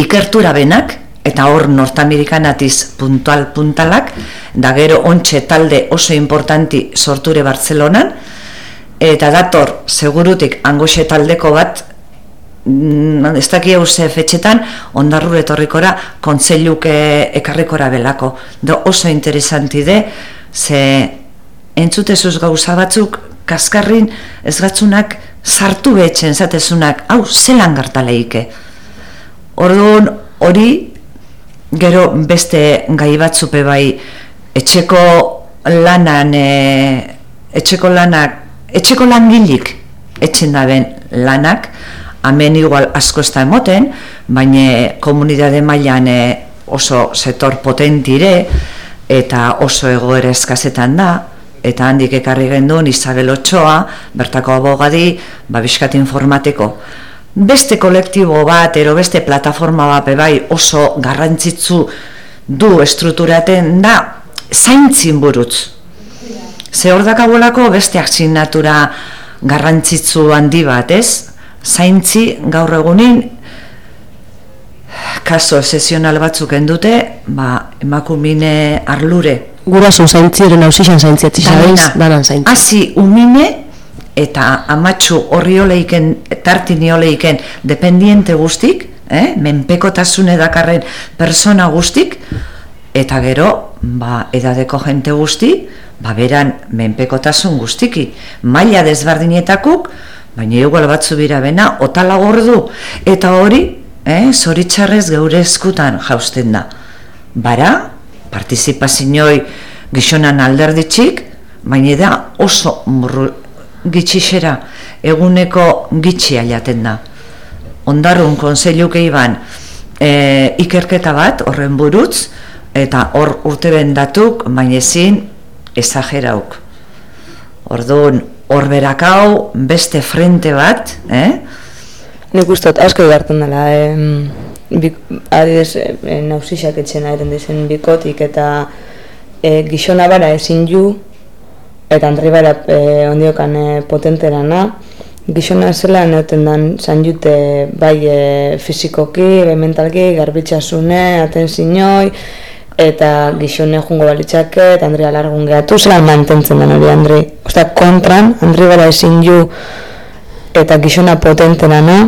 ikertura benak, eta hor nortamerikanatiz puntual puntalak, da gero ontxe talde oso importanti sorture Bartzelonan, eta dator segurutik angoxe taldeko bat, mm, ez daki ze fetxetan, ondarrur etorrikora, kontzeiluk ekarrikora belako. Do oso interesanti de, ze entzutezuz gauza batzuk, kaskarrin ez gatzunak sartu behetzen zatezunak, hau zelan gartaleike. Orduan hori, gero beste gai batzupe bai, etxeko lanan, e, etxeko lanak, etxeko langilik, etxen daben lanak, hemen igual asko ez emoten, baina komunidade mailan e, oso setor potentire, eta oso egoera eskazetan da, eta handik ekarri genduen Isabel Ochoa, bertako abogadi, babiskat informateko. Beste kolektibo bat, ero beste plataforma bat bai oso garrantzitzu du estrukturaten da, zaintzin burutz. Ze hor dakabolako beste aksinatura garrantzitzu handi bat, ez? Zaintzi gaur egunin kaso sesional batzuk endute, ba, emakumine arlure. Guraso zaintziren hausixan zaintziatzi zabeiz, danan zaintzi. Hasi umine eta amatxu horri oleiken, tartini oleiken dependiente guztik, eh? menpekotasune dakarren persona guztik, eta gero, ba, edadeko jente guzti, ba, beran menpekotasun guztiki. Maila desbardinetakuk, baina igual batzu bira bena, otala gordu, eta hori, eh, zoritxarrez geure eskutan jausten da. Bara, partizipazinoi gizonan alderditxik, baina da oso murru gitxixera, eguneko gitxi aliaten da. Ondarun konseiluk iban e, ikerketa bat horren burutz, eta hor urte bendatuk, baina ezin ezagerauk. Orduan, hor berakau, beste frente bat, eh? Nik uste asko egartzen dela, eh, adidez, eh, nausixak etxena eren dizen bikotik eta eh, gixona bara ezin ju, eta andri bara eh, ondiokan eh, potentera na, gixona zela neoten dan jute bai eh, fizikoki, bai mentalki, garbitxasune, atenzinoi, eta gixone jungo balitzake, eta Andri alargun gehatu, zela mantentzen den hori Andri. Osta, kontran, Andri bara ezin ju, eta gixona potentena na,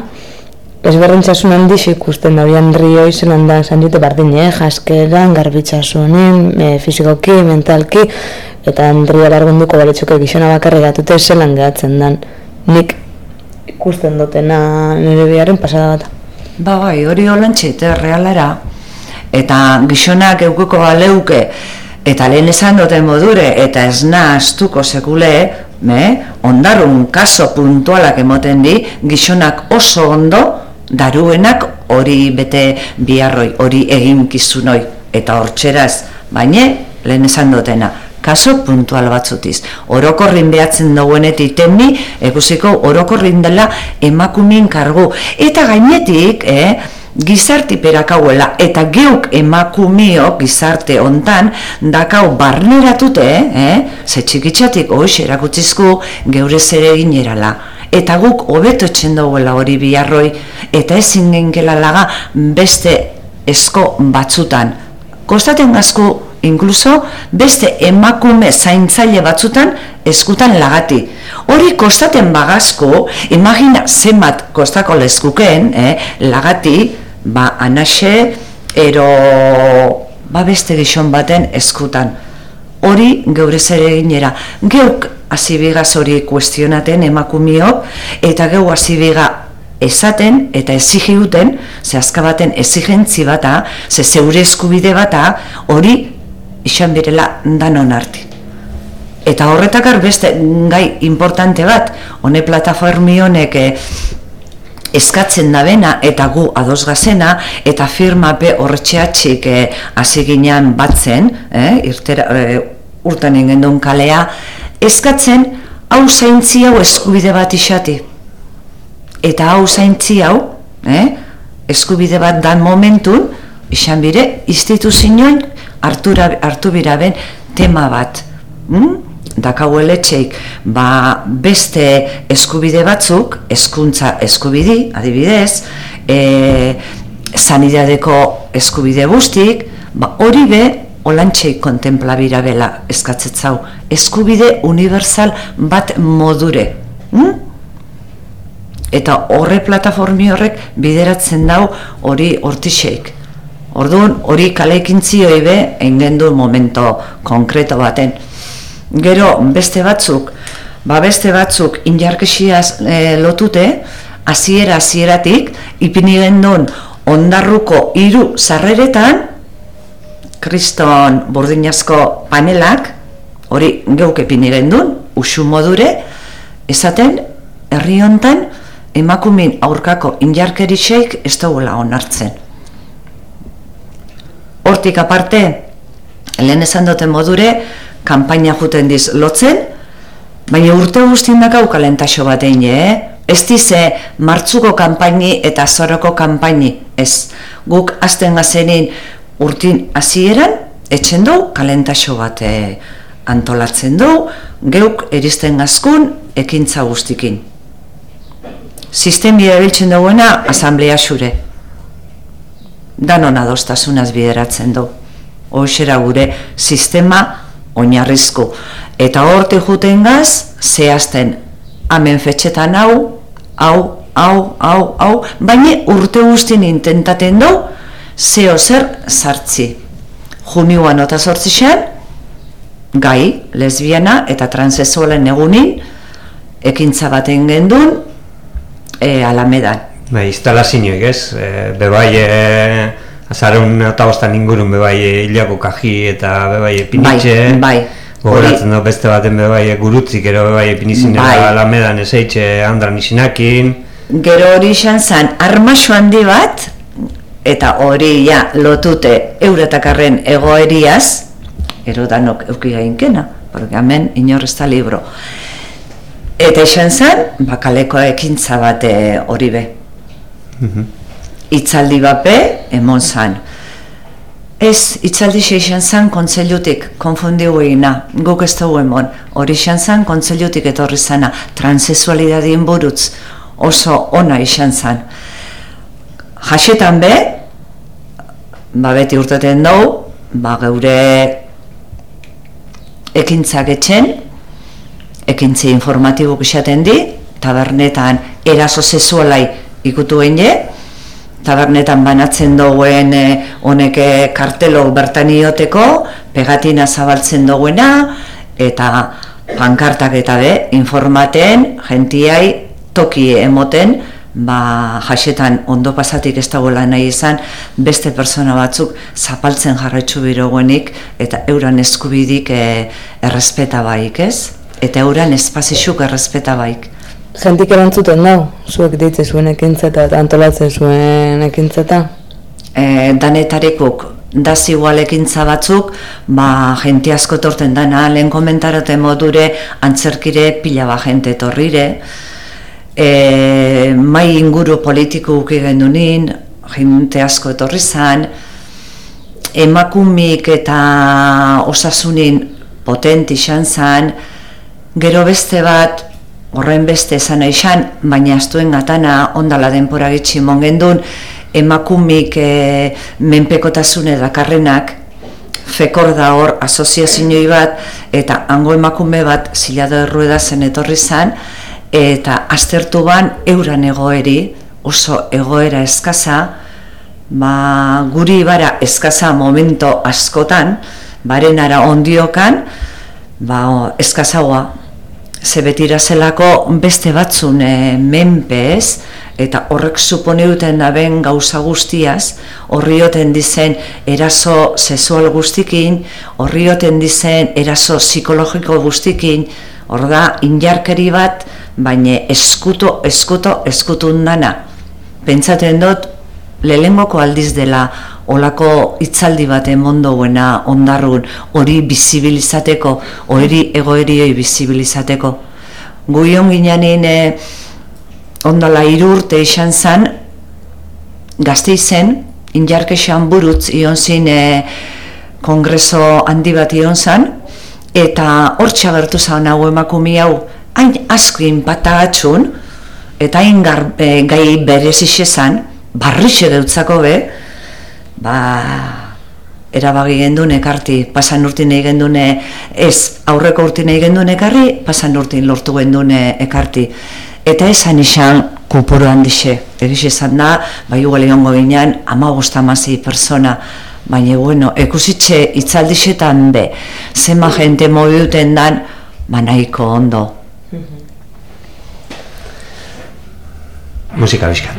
ezberdintzasun handi ikusten da, horian rio izen da esan dute bardine, eh? jaskeran, garbitsasunen, e, fizikoki, mentalki, eta Andria largunduko baritzuke gizona bakarri gatute zelan gehatzen dan. Nik ikusten dutena nire biharren pasada bat. Ba bai, hori holantxe, eta realara, eta gizonak eukiko baleuke, eta lehen esan duten modure, eta ez astuko sekule, me, ondarun kaso puntualak emoten di, gizonak oso ondo, daruenak hori bete biharroi, hori egin kizunoi, eta hortxeraz, baina lehen esan dutena, kaso puntual batzutiz. Orokorrin behatzen dauenetik temi, eguziko orokorrin dela emakumin kargu. Eta gainetik, eh, gizarti perakauela, eta geuk emakumio gizarte hontan dakau barneratute, eh, ze txikitzatik hox erakutzizku geure zere ginerala eta guk hobeto etxen dagoela hori biharroi, eta ezin genkela laga beste esko batzutan. Kostaten gazku, inkluso, beste emakume zaintzaile batzutan eskutan lagati. Hori kostaten bagazko, imagina zenbat kostako lezkuken, eh, lagati, ba, anaxe, ero, ba, beste gizon baten eskutan. Hori geure zere. Geuk azibigaz hori kuestionaten emakumiok, eta geu azibiga esaten eta ezigiuten, ze azkabaten ezigentzi bata, ze zeure eskubide bata, hori isan birela danon arti. Eta horretakar beste gai importante bat, hone plataformi honek eh, eskatzen da bena eta gu ados gazena eta firma pe horretxeatxik eh, hasi ginean batzen, eh, irtera, eh, urtan kalea, eskatzen hau zaintzi hau eskubide bat isati. Eta hau zaintzi hau, eh, eskubide bat dan momentun, isan bire, instituzioen hartu, hartu biraben tema bat. Hmm? Dakau eletxeik, ba, beste eskubide batzuk, eskuntza eskubidi, adibidez, e, sanidadeko eskubide guztik, ba, hori be, olantxei kontemplabira bela eskatzetzau, eskubide universal bat modure. Hm? Eta horre plataformi horrek bideratzen dau hori hortixeik. Orduan hori kalekintzi hori be, egin du momento konkreto baten. Gero beste batzuk, ba beste batzuk injarkesiaz e, lotute, hasiera hasieratik ipini gendun ondarruko hiru sarreretan kriston burdinazko panelak, hori geuk epini gendun, usu modure, esaten herri hontan emakumin aurkako injarkerixeik ez dagoela onartzen. Hortik aparte, lehen esan duten modure, kanpaina juten diz lotzen, baina urte guztien dakau kalentaxo bat egin, eh? Ez dize martzuko kanpaini eta zoroko kanpaini, ez. Guk azten gazenin urtin hasieran etxen dugu kalentaxo bat eh, antolatzen dugu, geuk eristen gazkun ekintza guztikin. Sistemi biltzen duguena asamblea xure. Danon adostasunaz bideratzen du. Hoxera gure sistema oinarrizko. Eta horte juten gaz, zehazten, hamen fetxetan hau, hau, hau, hau, hau, baina urte guztien intentaten du, zeo zer sartzi. Junioan eta sortzixan, gai, lesbiana eta transesualen egunin, ekintza baten gendun, e, alamedan. Bai, instalazioek ez, e, bebai, e, azarun eta bostan ingurun bebai e, hilako kaji eta bebai epinitxe. Bai, bai. Gogoratzen da beste baten bebai e, gurutzik, ero bebai epinizin bai. alamedan ezeitxe andran isinakin. Gero hori izan zen, armaxo handi bat, eta hori ja lotute euretakarren egoeriaz, ero danok euki gainkena, porque hemen inorrezta libro. Eta esan zen, bakaleko ekintza bat eh, hori be. Mm Itzaldi bape, emon zen. Ez, itzaldi xe esan zen kontzeilutik, konfundiu egina, guk ez dugu emon. Hori esan zen kontzeilutik etorri zana, transesualidadien burutz, oso ona esan zen. Jasetan be, ba beti urteten dugu, ba geure ekintzak etxen, ekintze informatibuk izaten di, tabernetan eraso sesualai ikutu je, tabernetan banatzen duguen eh, honek eh, kartelo bertan ioteko, pegatina zabaltzen duguena, eta pankartak eta be, informaten, gentiai, toki emoten, ba, jasetan ondo pasatik ez dagoela nahi izan, beste persona batzuk zapaltzen jarretsu biroguenik, eta euran eskubidik e, errespeta baik, ez? eta euran espazixuk errespeta baik. Gentik erantzuten da, zuek ditze zuen ekintzeta eta antolatzen zuen ekintzeta? E, danetarekuk, daz igual ekintza batzuk, ba, jenti asko torten dana, lehen komentarote modure, antzerkire pila ba jente torrire, e, mai inguru politiko uki gendunin, jente asko etorri zan, emakumik eta osasunin potenti izan zan, Gero beste bat, horren beste esan eixan, baina astuen gatana ondala denpora gitxi mongendun, emakumik e, menpekotasune dakarrenak, fekor da hor asoziazinoi bat, eta hango emakume bat zilado errueda zen etorri zan, eta aztertu ban euran egoeri, oso egoera eskaza, ba, guri bara eskaza momento askotan, barenara ondiokan, ba, eskazagoa, ze betira zelako beste batzun e, menpe ez, eta horrek supone duten daben gauza guztiaz, horrioten dizen eraso sexual guztikin, horrioten dizen eraso psikologiko guztikin, hor da, injarkeri bat, baina eskuto, eskuto, eskutun dana. Pentsaten dut, lehenboko aldiz dela olako hitzaldi bat emondoguena ondarrun hori bizibilizateko, hori egoerioi bizibilizateko. Guion gineanin e, ondala irurte izan zen, gazte izen, injarkesan burutz ion zin e, kongreso handi bat ion zen, eta hor txagertu zaun hau emakumi hau, hain asko inpatagatxun, eta hain e, gai berez izan, barrixe deutzako be, ba, erabagi gendun ekarti, pasan urtin nahi gendun ez aurreko urtin nahi gendun ekarri, pasan urtin lortu gendun ekarti. Eta esan izan kupuru handixe, egiz izan da, bai ugale gongo ginean, ama persona, baina bueno, ekusitxe itzaldixetan be, zema jente mobiuten dan, ba nahiko ondo. Musika bizkat.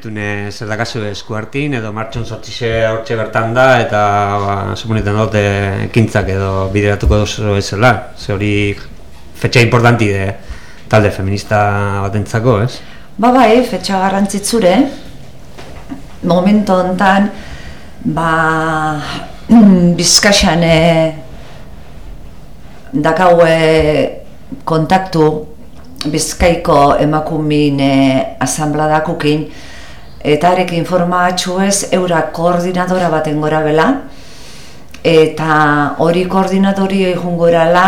Eh, zer dakazu esku hartin edo martxon sortzixe hortxe bertan da eta ba, suponetan dute ekintzak edo bideratuko duzu ezela. Ze hori fetxa importanti de talde feminista batentzako, ez? Ba bai, fetxa garrantzitzure, momento hontan, ba, bizkaxan eh, dakaue kontaktu bizkaiko emakumin eh, asanbladakukin, eta arek informatxu ez, eurak koordinadora baten gora bela, eta hori koordinadori egungorala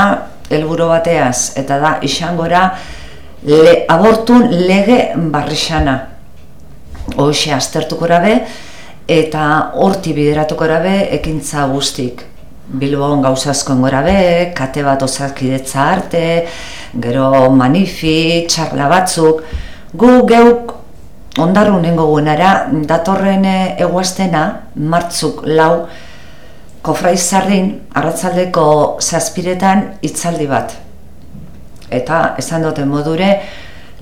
helburu bateaz, eta da isangora le, abortun lege barrixana. Hoxe aztertuko rabe, eta horti bideratuko rabe ekintza guztik. Bilbon gauzazkoen gora be, kate bat osakidetza arte, gero manifi, txarla batzuk, gu geuk ondarru guenara, datorren eh, eguaztena, martzuk lau, kofraizarrin, arratzaldeko zazpiretan hitzaldi bat. Eta, esan duten modure,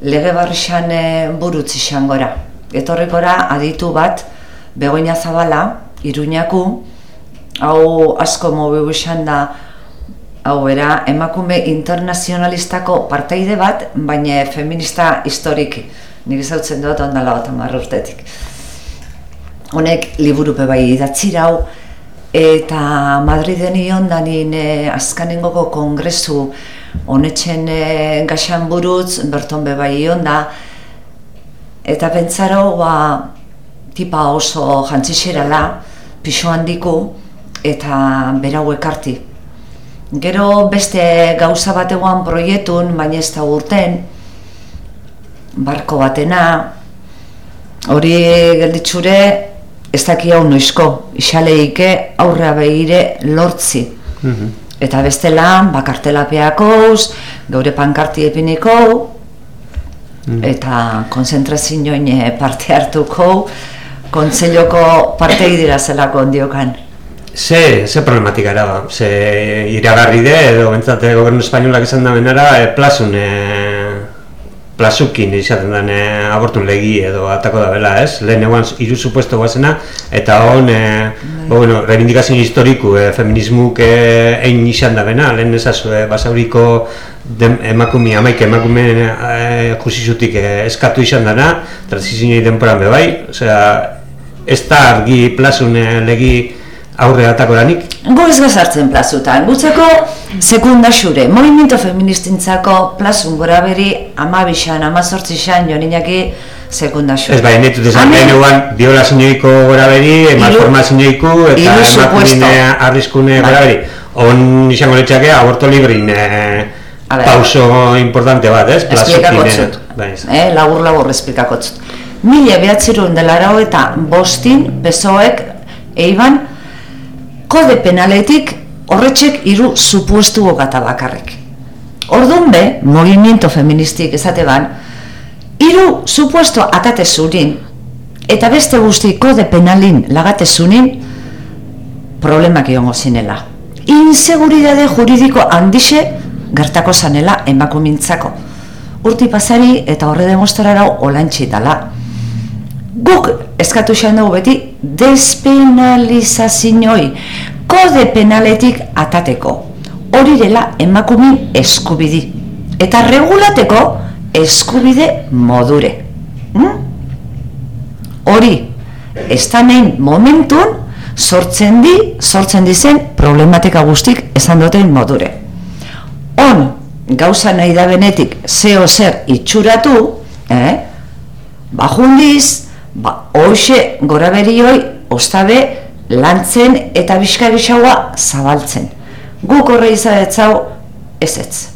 lege barrixan e, burutz izan gora. Etorrikora aditu bat, begoina zabala, iruñaku, hau asko mobiu izan da, hau era, emakume internazionalistako parteide bat, baina feminista historiki. Nik ezautzen dut ondala bat amarr urtetik. Honek liburupe bai idatzi rau, eta Madriden ion da nin e, azkanengoko kongresu honetxen e, gaxan burutz, berton be bai ion da, eta pentsaro, ba, tipa oso jantzixerala, pixo handiko, eta berau ekarti. Gero beste gauza bat eguan proietun, baina ez da urten, barko batena, hori gelditxure ez daki hau noizko, isaleike aurrea begire lortzi. Eta bestela, bakartelapeakoz, gaure pankarti epiniko, eta konzentrazioen eh, parte hartuko, kontzeiloko partei dira zelako ondiokan. Ze, ze problematika era, ba? ze iragarri de, edo bentsate gobernu espainolak izan da benara, e, plazun, e, plazukin izaten den e, abortun legi edo atako da bela, ez? Lehen eguan iru supuesto guazena, eta hon, e, bo, bueno, reivindikazio historiku, e, feminismuk e, egin izan da bena, lehen ezazu, e, basauriko dem, emakume, amaik emakume e, justizutik e, eskatu izan dana, transizioi denporan bebai, osea, ez da argi plazun e, legi aurre atakoranik, Gu ez gazartzen plazutan, gutzeko sekunda xure, movimiento feministintzako plazun gora beri amabixan, amazortzixan, joninaki sekunda xure. Ez bai, netut esan Hemen- lehen eguan biola zinioiko gora beri, malforma zinioiku eta emakumine arriskune Bai. gora beri. On izango letxake aborto librin e, ber. pauso importante bat, ez? Esplikako Plazukin, zut, eh, bai, eh, labur labur esplikako zut. Mila behatzirun dela eta bostin besoek eiban kode penaletik horretxek hiru supuestu bokata bakarrik. Orduan be, movimiento feministik esate ban, hiru supuesto atate zurin, eta beste guzti kode penalin lagate zunin, problemak egongo zinela. Inseguridade juridiko handixe gertako zanela emakumintzako. Urti pasari eta horre demostrarau olantxi dala. Guk eskatu xan dugu beti despenalizazioi, kode penaletik atateko. Hori dela emakumin eskubidi. Eta regulateko eskubide modure. Hm? Hori, nahin momentun sortzen di, sortzen dizen problematika guztik esan duten modure. On, gauza nahi da benetik zeo zer itxuratu, eh? bajundiz, ba, hoxe gora berioi, ostabe, lantzen eta bizkabisaua zabaltzen. Guk horre izadetzau ez ez.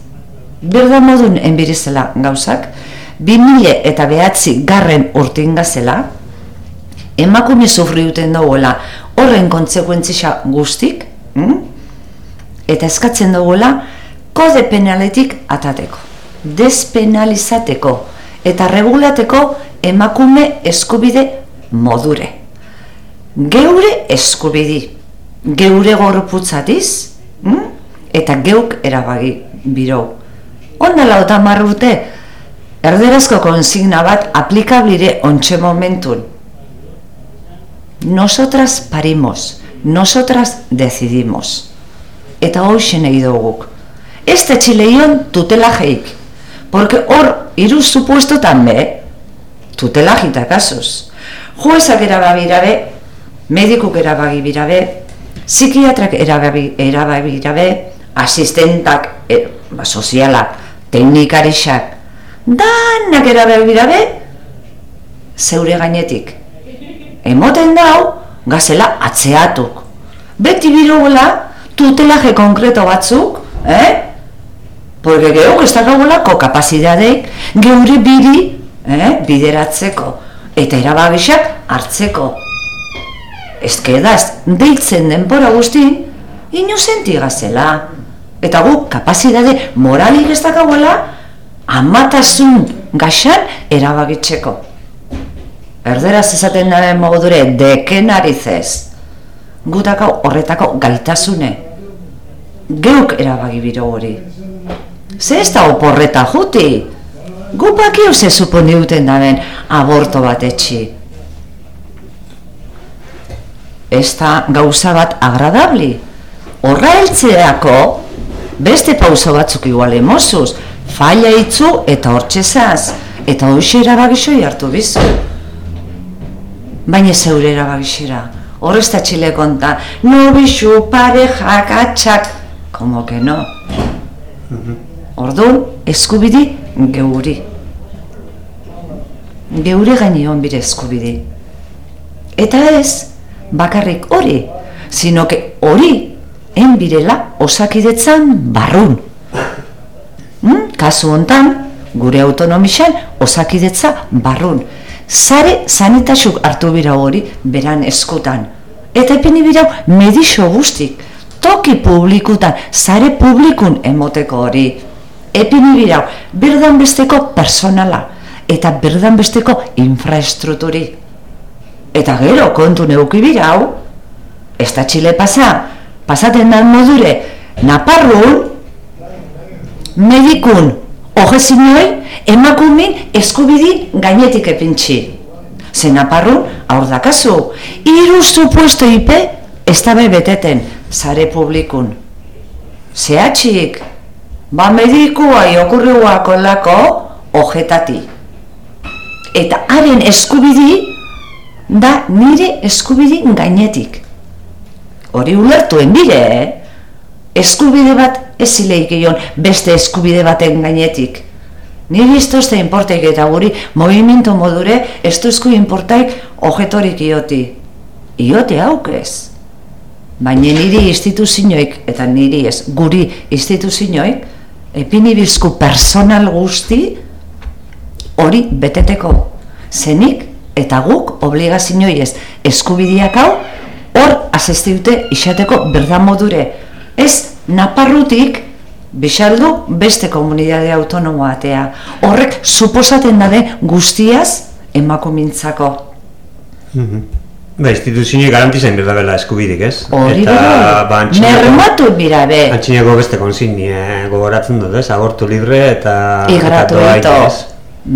Berda modun enbirizela gauzak, 2000 eta behatzi garren urtin gazela, emakume sufriuten dagoela horren kontzekuentzia guztik, hm? eta eskatzen dagoela kode penaletik atateko, despenalizateko eta regulateko emakume eskubide modure. Geure eskubidi, geure gorputzatiz, hm? eta geuk erabagi birou. Ondala eta urte, erderazko konsigna bat aplikablire ontxe momentun. Nosotras parimos, nosotras decidimos. Eta hoxe nahi duguk. Ez da txileion tutelajeik, porque hor hiru supuesto tambe, tutelajita kasos. Juezak erabagirabe, medikuk erabagirabe, psikiatrak erababi- erabagirabe, asistentak, e, ba, sozialak, teknikarixak, danak erabagirabe, zeure gainetik. Emoten dau, gazela atzeatuk. Beti birugula, tutelaje konkreto batzuk, eh? Porque geuk ez dakagulako kapazitateik geure biri eh, bideratzeko eta erabagisak hartzeko. Ez kedaz, deitzen denbora guzti, inusenti gazela. Eta guk kapazidade moralik ez dakauela amatasun gaxan erabagitzeko. Erderaz esaten daren modure deken arizez. Gutako horretako gaitasune. Geuk erabagi biro hori. Ze ez da oporreta juti? Gupakio ze suponi duten daben aborto bat etxi. Ez da gauza bat agradabli. Horra heltzeako beste pauso batzuk igual emozuz, falla itzu eta hortxezaz, eta hoxe erabagixoi hartu bizu. Baina zeure erabagixera, hor ez da txile konta, no bixu, parejak, atxak, como que no. Orduan, eskubidi geuri. Geure gainion bire eskubidi. Eta ez, bakarrik hori, sino que hori, en birela osakidetzan barrun. Hmm? Kasu hontan, gure autonomixan osakidetza barrun. Zare sanitasuk hartu bira hori beran eskutan. Eta ipini birau medixo guztik, toki publikutan, zare publikun emoteko hori. Epini birau, berdan besteko personala eta berdan besteko infraestrukturi. Eta gero kontu neuki birau, ez da txile pasa, pasaten dan modure, naparrun, medikun, ojezinoi, emakumin eskubidin gainetik epintxi. Ze naparrun, aur dakazu, iru supuesto ipe, ez da be beteten, zare publikun. Zehatxik, ba medikua iokurriuako lako, ojetati. Eta haren eskubidi, da nire eskubidin gainetik. Hori ulertuen bire, eh? Eskubide bat ez zileik eion beste eskubide baten gainetik. Niri ez tozte importaik eta guri movimiento modure ez tozko importaik ojetorik ioti. Iote hauk ez. Baina niri instituzioik eta niri ez guri instituzioik epinibilzku personal guzti hori beteteko. Zenik eta guk obligazioi ez eskubidiak hau hor asestiute isateko berdan modure. Ez naparrutik bisaldu beste komunidade autonomo atea. Horrek suposaten dade guztiaz emakumintzako. Ba, instituzioa garantizain berda bela eskubidik, ez? Hori Eta, ba, mermatu bira be. Antxinako beste konsigni eh, gogoratzen dut, ez? Abortu libre eta... I eta gratuito. doaik, ez?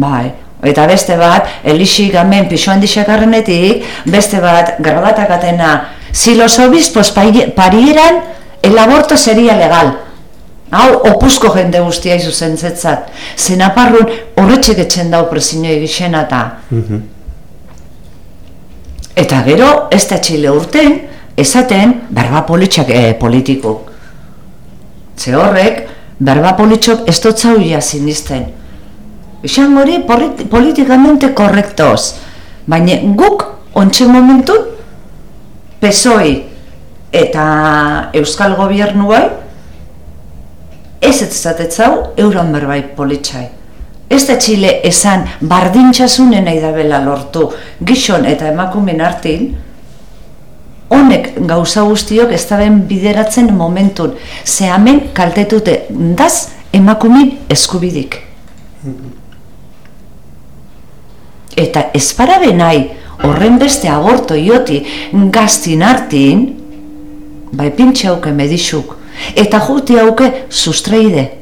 Bai. Eta beste bat, elixik hemen pixo handixakarrenetik, beste bat, grabatak atena, si los obispos parieran, el aborto sería legal. Hau, opuzko jende guztia izu zentzetzat. Zenaparrun horretxek etxen dau presinoi gixena eta. Eta gero, ez da txile urten, esaten berba politxak eh, politikuk. Ze horrek, berba politxok ez dotzau ia sinisten. Izan hori polit- politikamente korrektoz. Baina guk, ontxe momentun, PSOE eta Euskal Gobernuai, ez ez zatetzau euron berbait politxai. Ez da Txile esan bardintxasunen nahi dabela lortu gizon eta emakumen artin, honek gauza guztiok ez daben bideratzen momentun, ze hemen kaltetute daz emakumin eskubidik. Eta ez parabe nahi horren beste aborto ioti gaztin artin, bai pintxe hauke medixuk, eta juti hauke sustraide.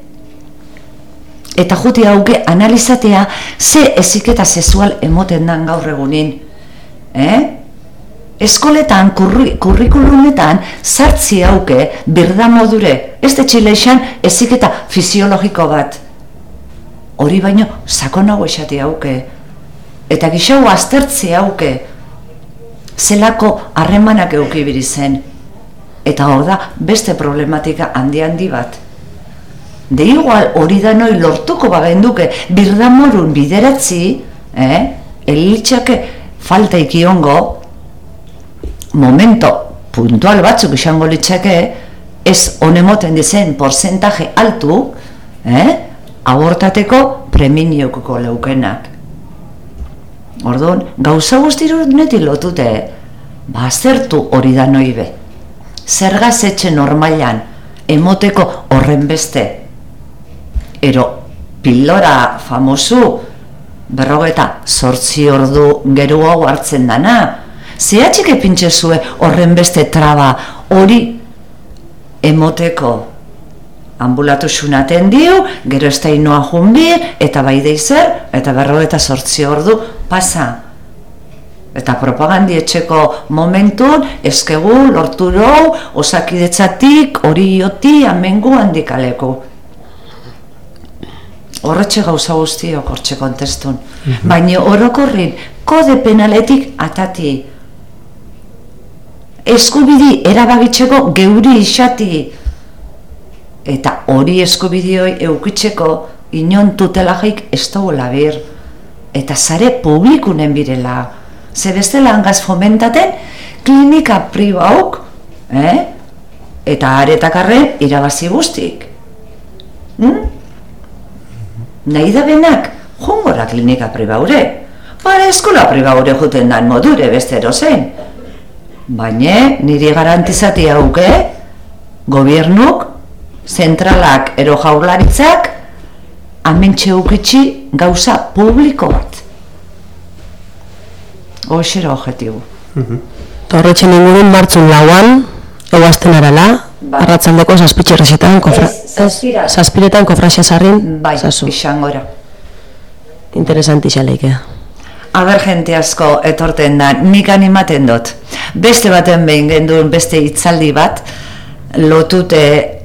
Eta juti hauke analizatea ze eziketa sexual emoten dan gaur egunin. Eh? Eskoletan, kurri, kurrikulumetan, sartzi hauke birda modure, ez de txileixan eziketa fisiologiko bat. Hori baino sakonago esate hauke. Eta gixau aztertze hauke zelako harremanak eukibiri zen. Eta hor da beste problematika handi handi bat. De igual hori da noi lortuko bagenduke birdamorun bideratzi, eh? elitxake falta ikiongo, momento puntual batzuk izango litzake, ez honemoten dizen porcentaje altu, eh? abortateko preminiokoko leukenak. Orduan, gauza guztirunetik lotute, ba aztertu hori da noibe. zergaz etxe normailan, emoteko horren beste. Ero, pilora famosu, berrogeta sortzi ordu geruago hartzen dana. Zehatxik epintxe zue horren beste traba hori emoteko ambulatu xunaten diu, gero ez da inoa junbir, eta bai deizer, eta berrogeta sortzi ordu pasa. Eta propagandi etxeko momentun, eskegu, lorturo, osakidetzatik, hori joti, amengu handikaleko. Horretxe gauza guztiok hortxe kontestun. Baina orokorrin, kode penaletik atati. Eskubidi erabagitzeko geuri isati. Eta hori eskubidioi eukitzeko inon tutelajaik ez dagoela bir. Eta zare publikunen birela. Ze bestela hangaz fomentaten klinika pribauk, eh? Eta aretakarren irabazi guztik. Hm? Nahi da benak, jongora klinika pribaure. Bara eskola pribaure juten dan modure beste erozen. Baina niri garantizati hauke, gobiernuk, zentralak ero jaurlaritzak, amentxe ukitxi gauza publiko bat. Hoxera objetibu. Eta horretxen ingurun martzun lauan, eguazten arala, Bai. arratzaldeko zazpitxerrezetan, kofra... Zazpiretan kofrasia sarrin, Bai, zazu. isangora. Interesanti xaleike. Aber jente asko etorten da, nik animaten dut. Beste baten behin genduen beste hitzaldi bat, lotute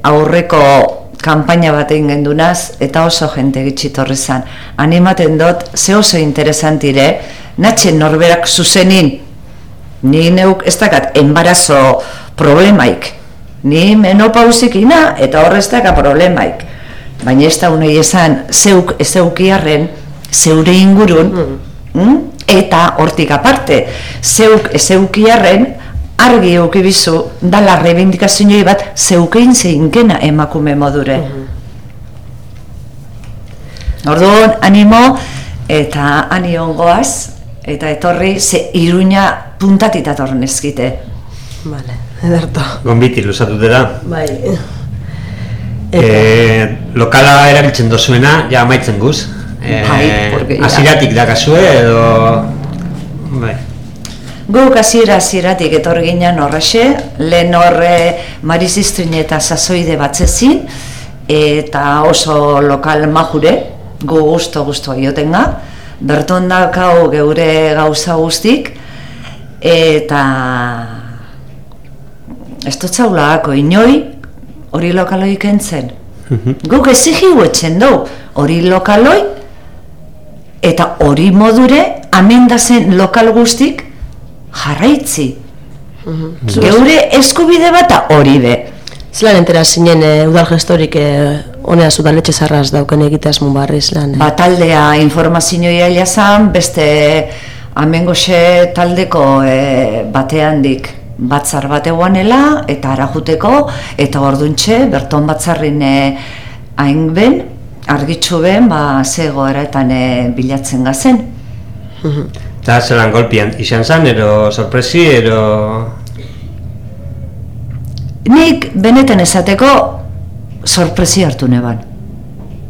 aurreko kanpaina bat egin gendunaz, eta oso jente gitxitorri zan. Animaten dut, ze oso interesantire, natxen norberak zuzenin, ni neuk ez dakat embarazo problemaik. Ni menopausikina eta horrez daka problemaik. Baina ez da unei esan zeuk ezeukiarren zeure ingurun mm, eta hortik aparte zeuk ezeukiarren argi eukibizu dala reivindikazioi bat zeukein zeinkena emakume modure. Orduan, animo eta ani ongoaz eta etorri ze iruña puntatit atorren ezkite. Vale, ederto. Gonbiti lusatu dela. Bai. E, lokala erabiltzen dozuena, ja amaitzen guz. E, Bai, Aziratik dakazue edo... Bai. Guk hasiera hasieratik etorri ginen horrexe, lehen horre marizistrin eta sasoide batzezin, eta oso lokal majure, gu gusto gusto iotenga, berton dakau geure gauza guztik, eta ez dut zaulako inoi hori lokaloi kentzen. Guk ezigigu etxen dugu hori lokaloi, eta hori modure amendazen lokal guztik jarraitzi. Geure eskubide bata hori be. Zelan entera zinen e, udal gestorik e, honea zudaletxe zarraz dauken egitea asmun barriz lan. eh? Bataldea informazioa jazan, beste amengoxe taldeko e, batean dik batzar bat eguanela eta arajuteko eta orduntxe berton batzarrin e, hain ben argitxu ben ba ze egoeretan e, bilatzen gazen. Eta zelan golpian izan zan, ero sorpresi, ero... Nik benetan esateko sorpresi hartu neban.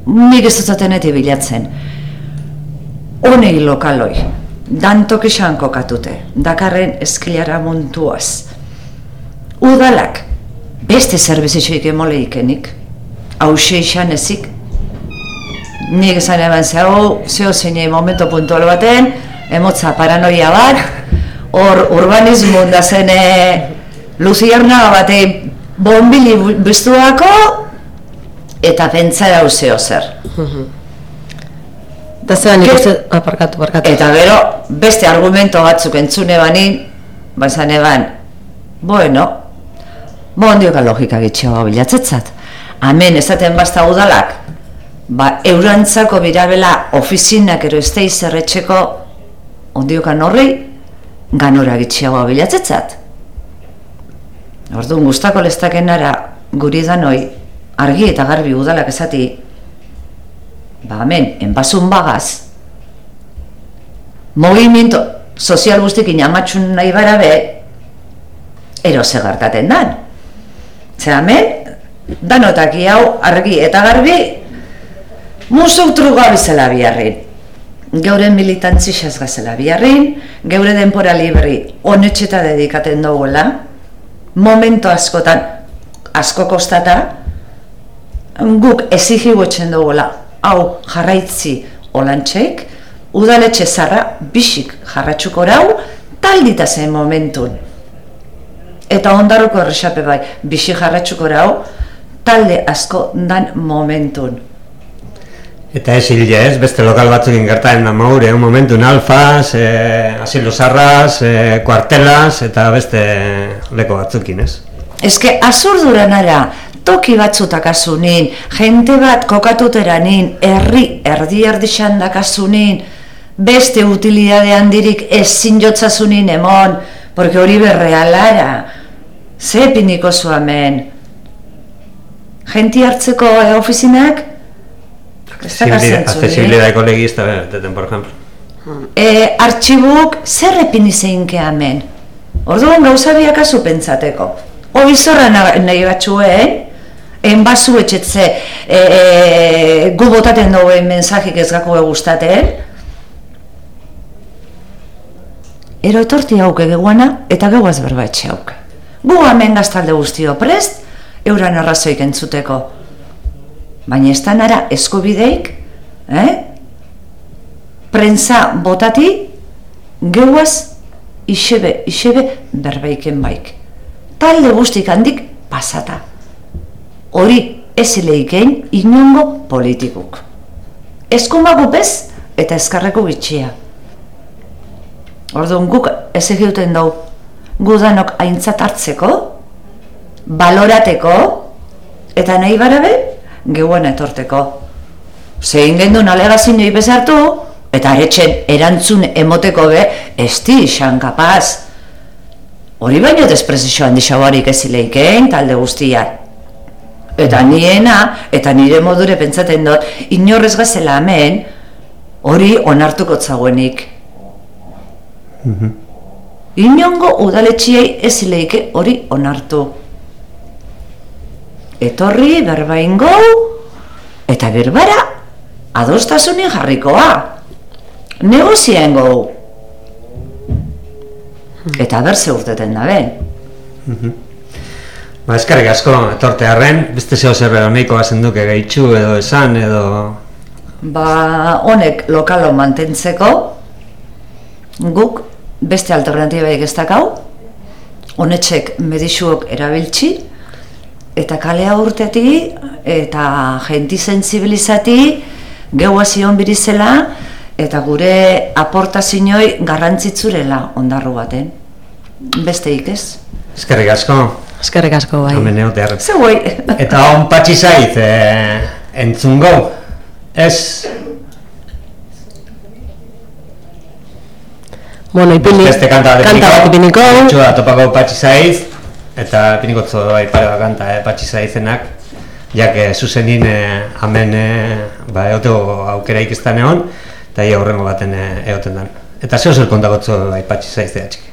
Nik ez duzateneti bilatzen. Honei lokaloi, dantok esan kokatute, dakarren eskilara muntuaz. Udalak, beste zerbizitxoik emoleikenik, hause izan ezik. Nik esan eban ze hau, zeo zeinei momento puntual baten, emotza paranoia bat, hor urbanismo da zen luziarna bate bombili biztuako, eta pentsara hau zer. Eta zelan Ke- ikuste... Ah, parkatu, parkatu. Eta gero, beste argumento batzuk entzune banin, bazan eban, bueno, bo ondioka logika gitxoa bilatzetzat. Hemen esaten basta udalak, ba, eurantzako birabela ofizinak ero ez zerretxeko ondiokan horri, ganora gitxiagoa bilatzetzat. Orduan, gustako lestakenara guri danoi, argi eta garbi udalak esati, ba hemen, enbasun bagaz, movimiento sozial guztikin amatxun nahi barabe, ero ze gertaten dan. Ze hemen, danotaki hau argi eta garbi musuktru gabizela biharrin. Geure militantzisaz gazela biharrin, geure denpora libri honetxeta dedikaten dugula, momento askotan, asko kostata, guk ezigigotzen dugula, hau jarraitzi olantxeik, udaletxe zarra bisik jarratxuko rau, taldita zen momentun. Eta ondarroko erresape bai, bisik jarratxuko rau, talde asko dan momentun. Eta ez hil ez, beste lokal batzukin gertaen da maure, un momentun alfaz, e, asilo zarraz, e, kuartelaz, eta beste leko batzukin, ez? Eske azurduran ara, toki batzutak azunin, jente bat kokatuteranin, herri erdi erdixan dakasunin, beste utilidade handirik ezin jotzazunin emon, porque hori berrealara, ze piniko zuamen. Genti hartzeko eh, ofizinak, ez da zentzurik. Accesibilidadeko legista, beteten, por ejemplo. e, artxibuk zer epini zeinke hemen. Orduan gauza biak azu pentsateko. Obizorra na- nahi batxuen, enbazu etxetze e, e, gu botaten dauen mensajik ez gako gustaten, Ero etorti hauke geguana eta geguaz berba etxe hauke. Gu hemen gaztalde guztio prest, euran arrazoik entzuteko. Baina ez da nara eskubideik, eh? prensa botati, geuaz isebe, isebe berbaiken baik. Talde guztik handik pasata. Hori ez ileikein inongo politikuk. Eskumagu bez eta eskarreko bitxia. Orduan guk ez egiten dau gudanok aintzat hartzeko, balorateko, eta nahi barabe, geuan etorteko. Zein gendun alegazin nahi bezartu, eta aretxen erantzun emoteko be, ez di isan kapaz. Hori baino despresizio handi barik ez ileikein talde guztiak. Eta niena, eta nire modure pentsaten dut, inorrez gazela hemen, hori onartuko zagoenik. Inongo udaletxiei ez ileike hori onartu. Etorri berbaingo eta berbara adostasunin jarrikoa. Negozien gau. Eta berze urteten da ben. Ba, eskarrik asko, etorte beste zeo zer honeko bazen duke gehitxu edo esan edo... Ba, honek lokalo mantentzeko, guk beste alternatibaik ez dakau, honetxek medixuok erabiltzi, eta kalea urteti, eta jenti sensibilizati, geua zion birizela, eta gure aportazioi garrantzitzurela ondarru baten. Besteik ez? Eskerrik asko, Eskerrik asko bai. hemen egote harren. Zeuei, Eta hon patxi zait, e, entzungo, ez... Bueno, ipini, Beste kanta bat kanta bat ipiniko. Txua, topako patxi zaiz, eta ipiniko zo bai pare bat kanta, eh, patxi zaizenak. Jak eh, zuzenin eh, hemen eh, ba, eoteko aukera ikiztan egon, eta ia horrengo baten eh, egoten dan. Eta zeo zer kontakotzo bai patxi zaizea txiki.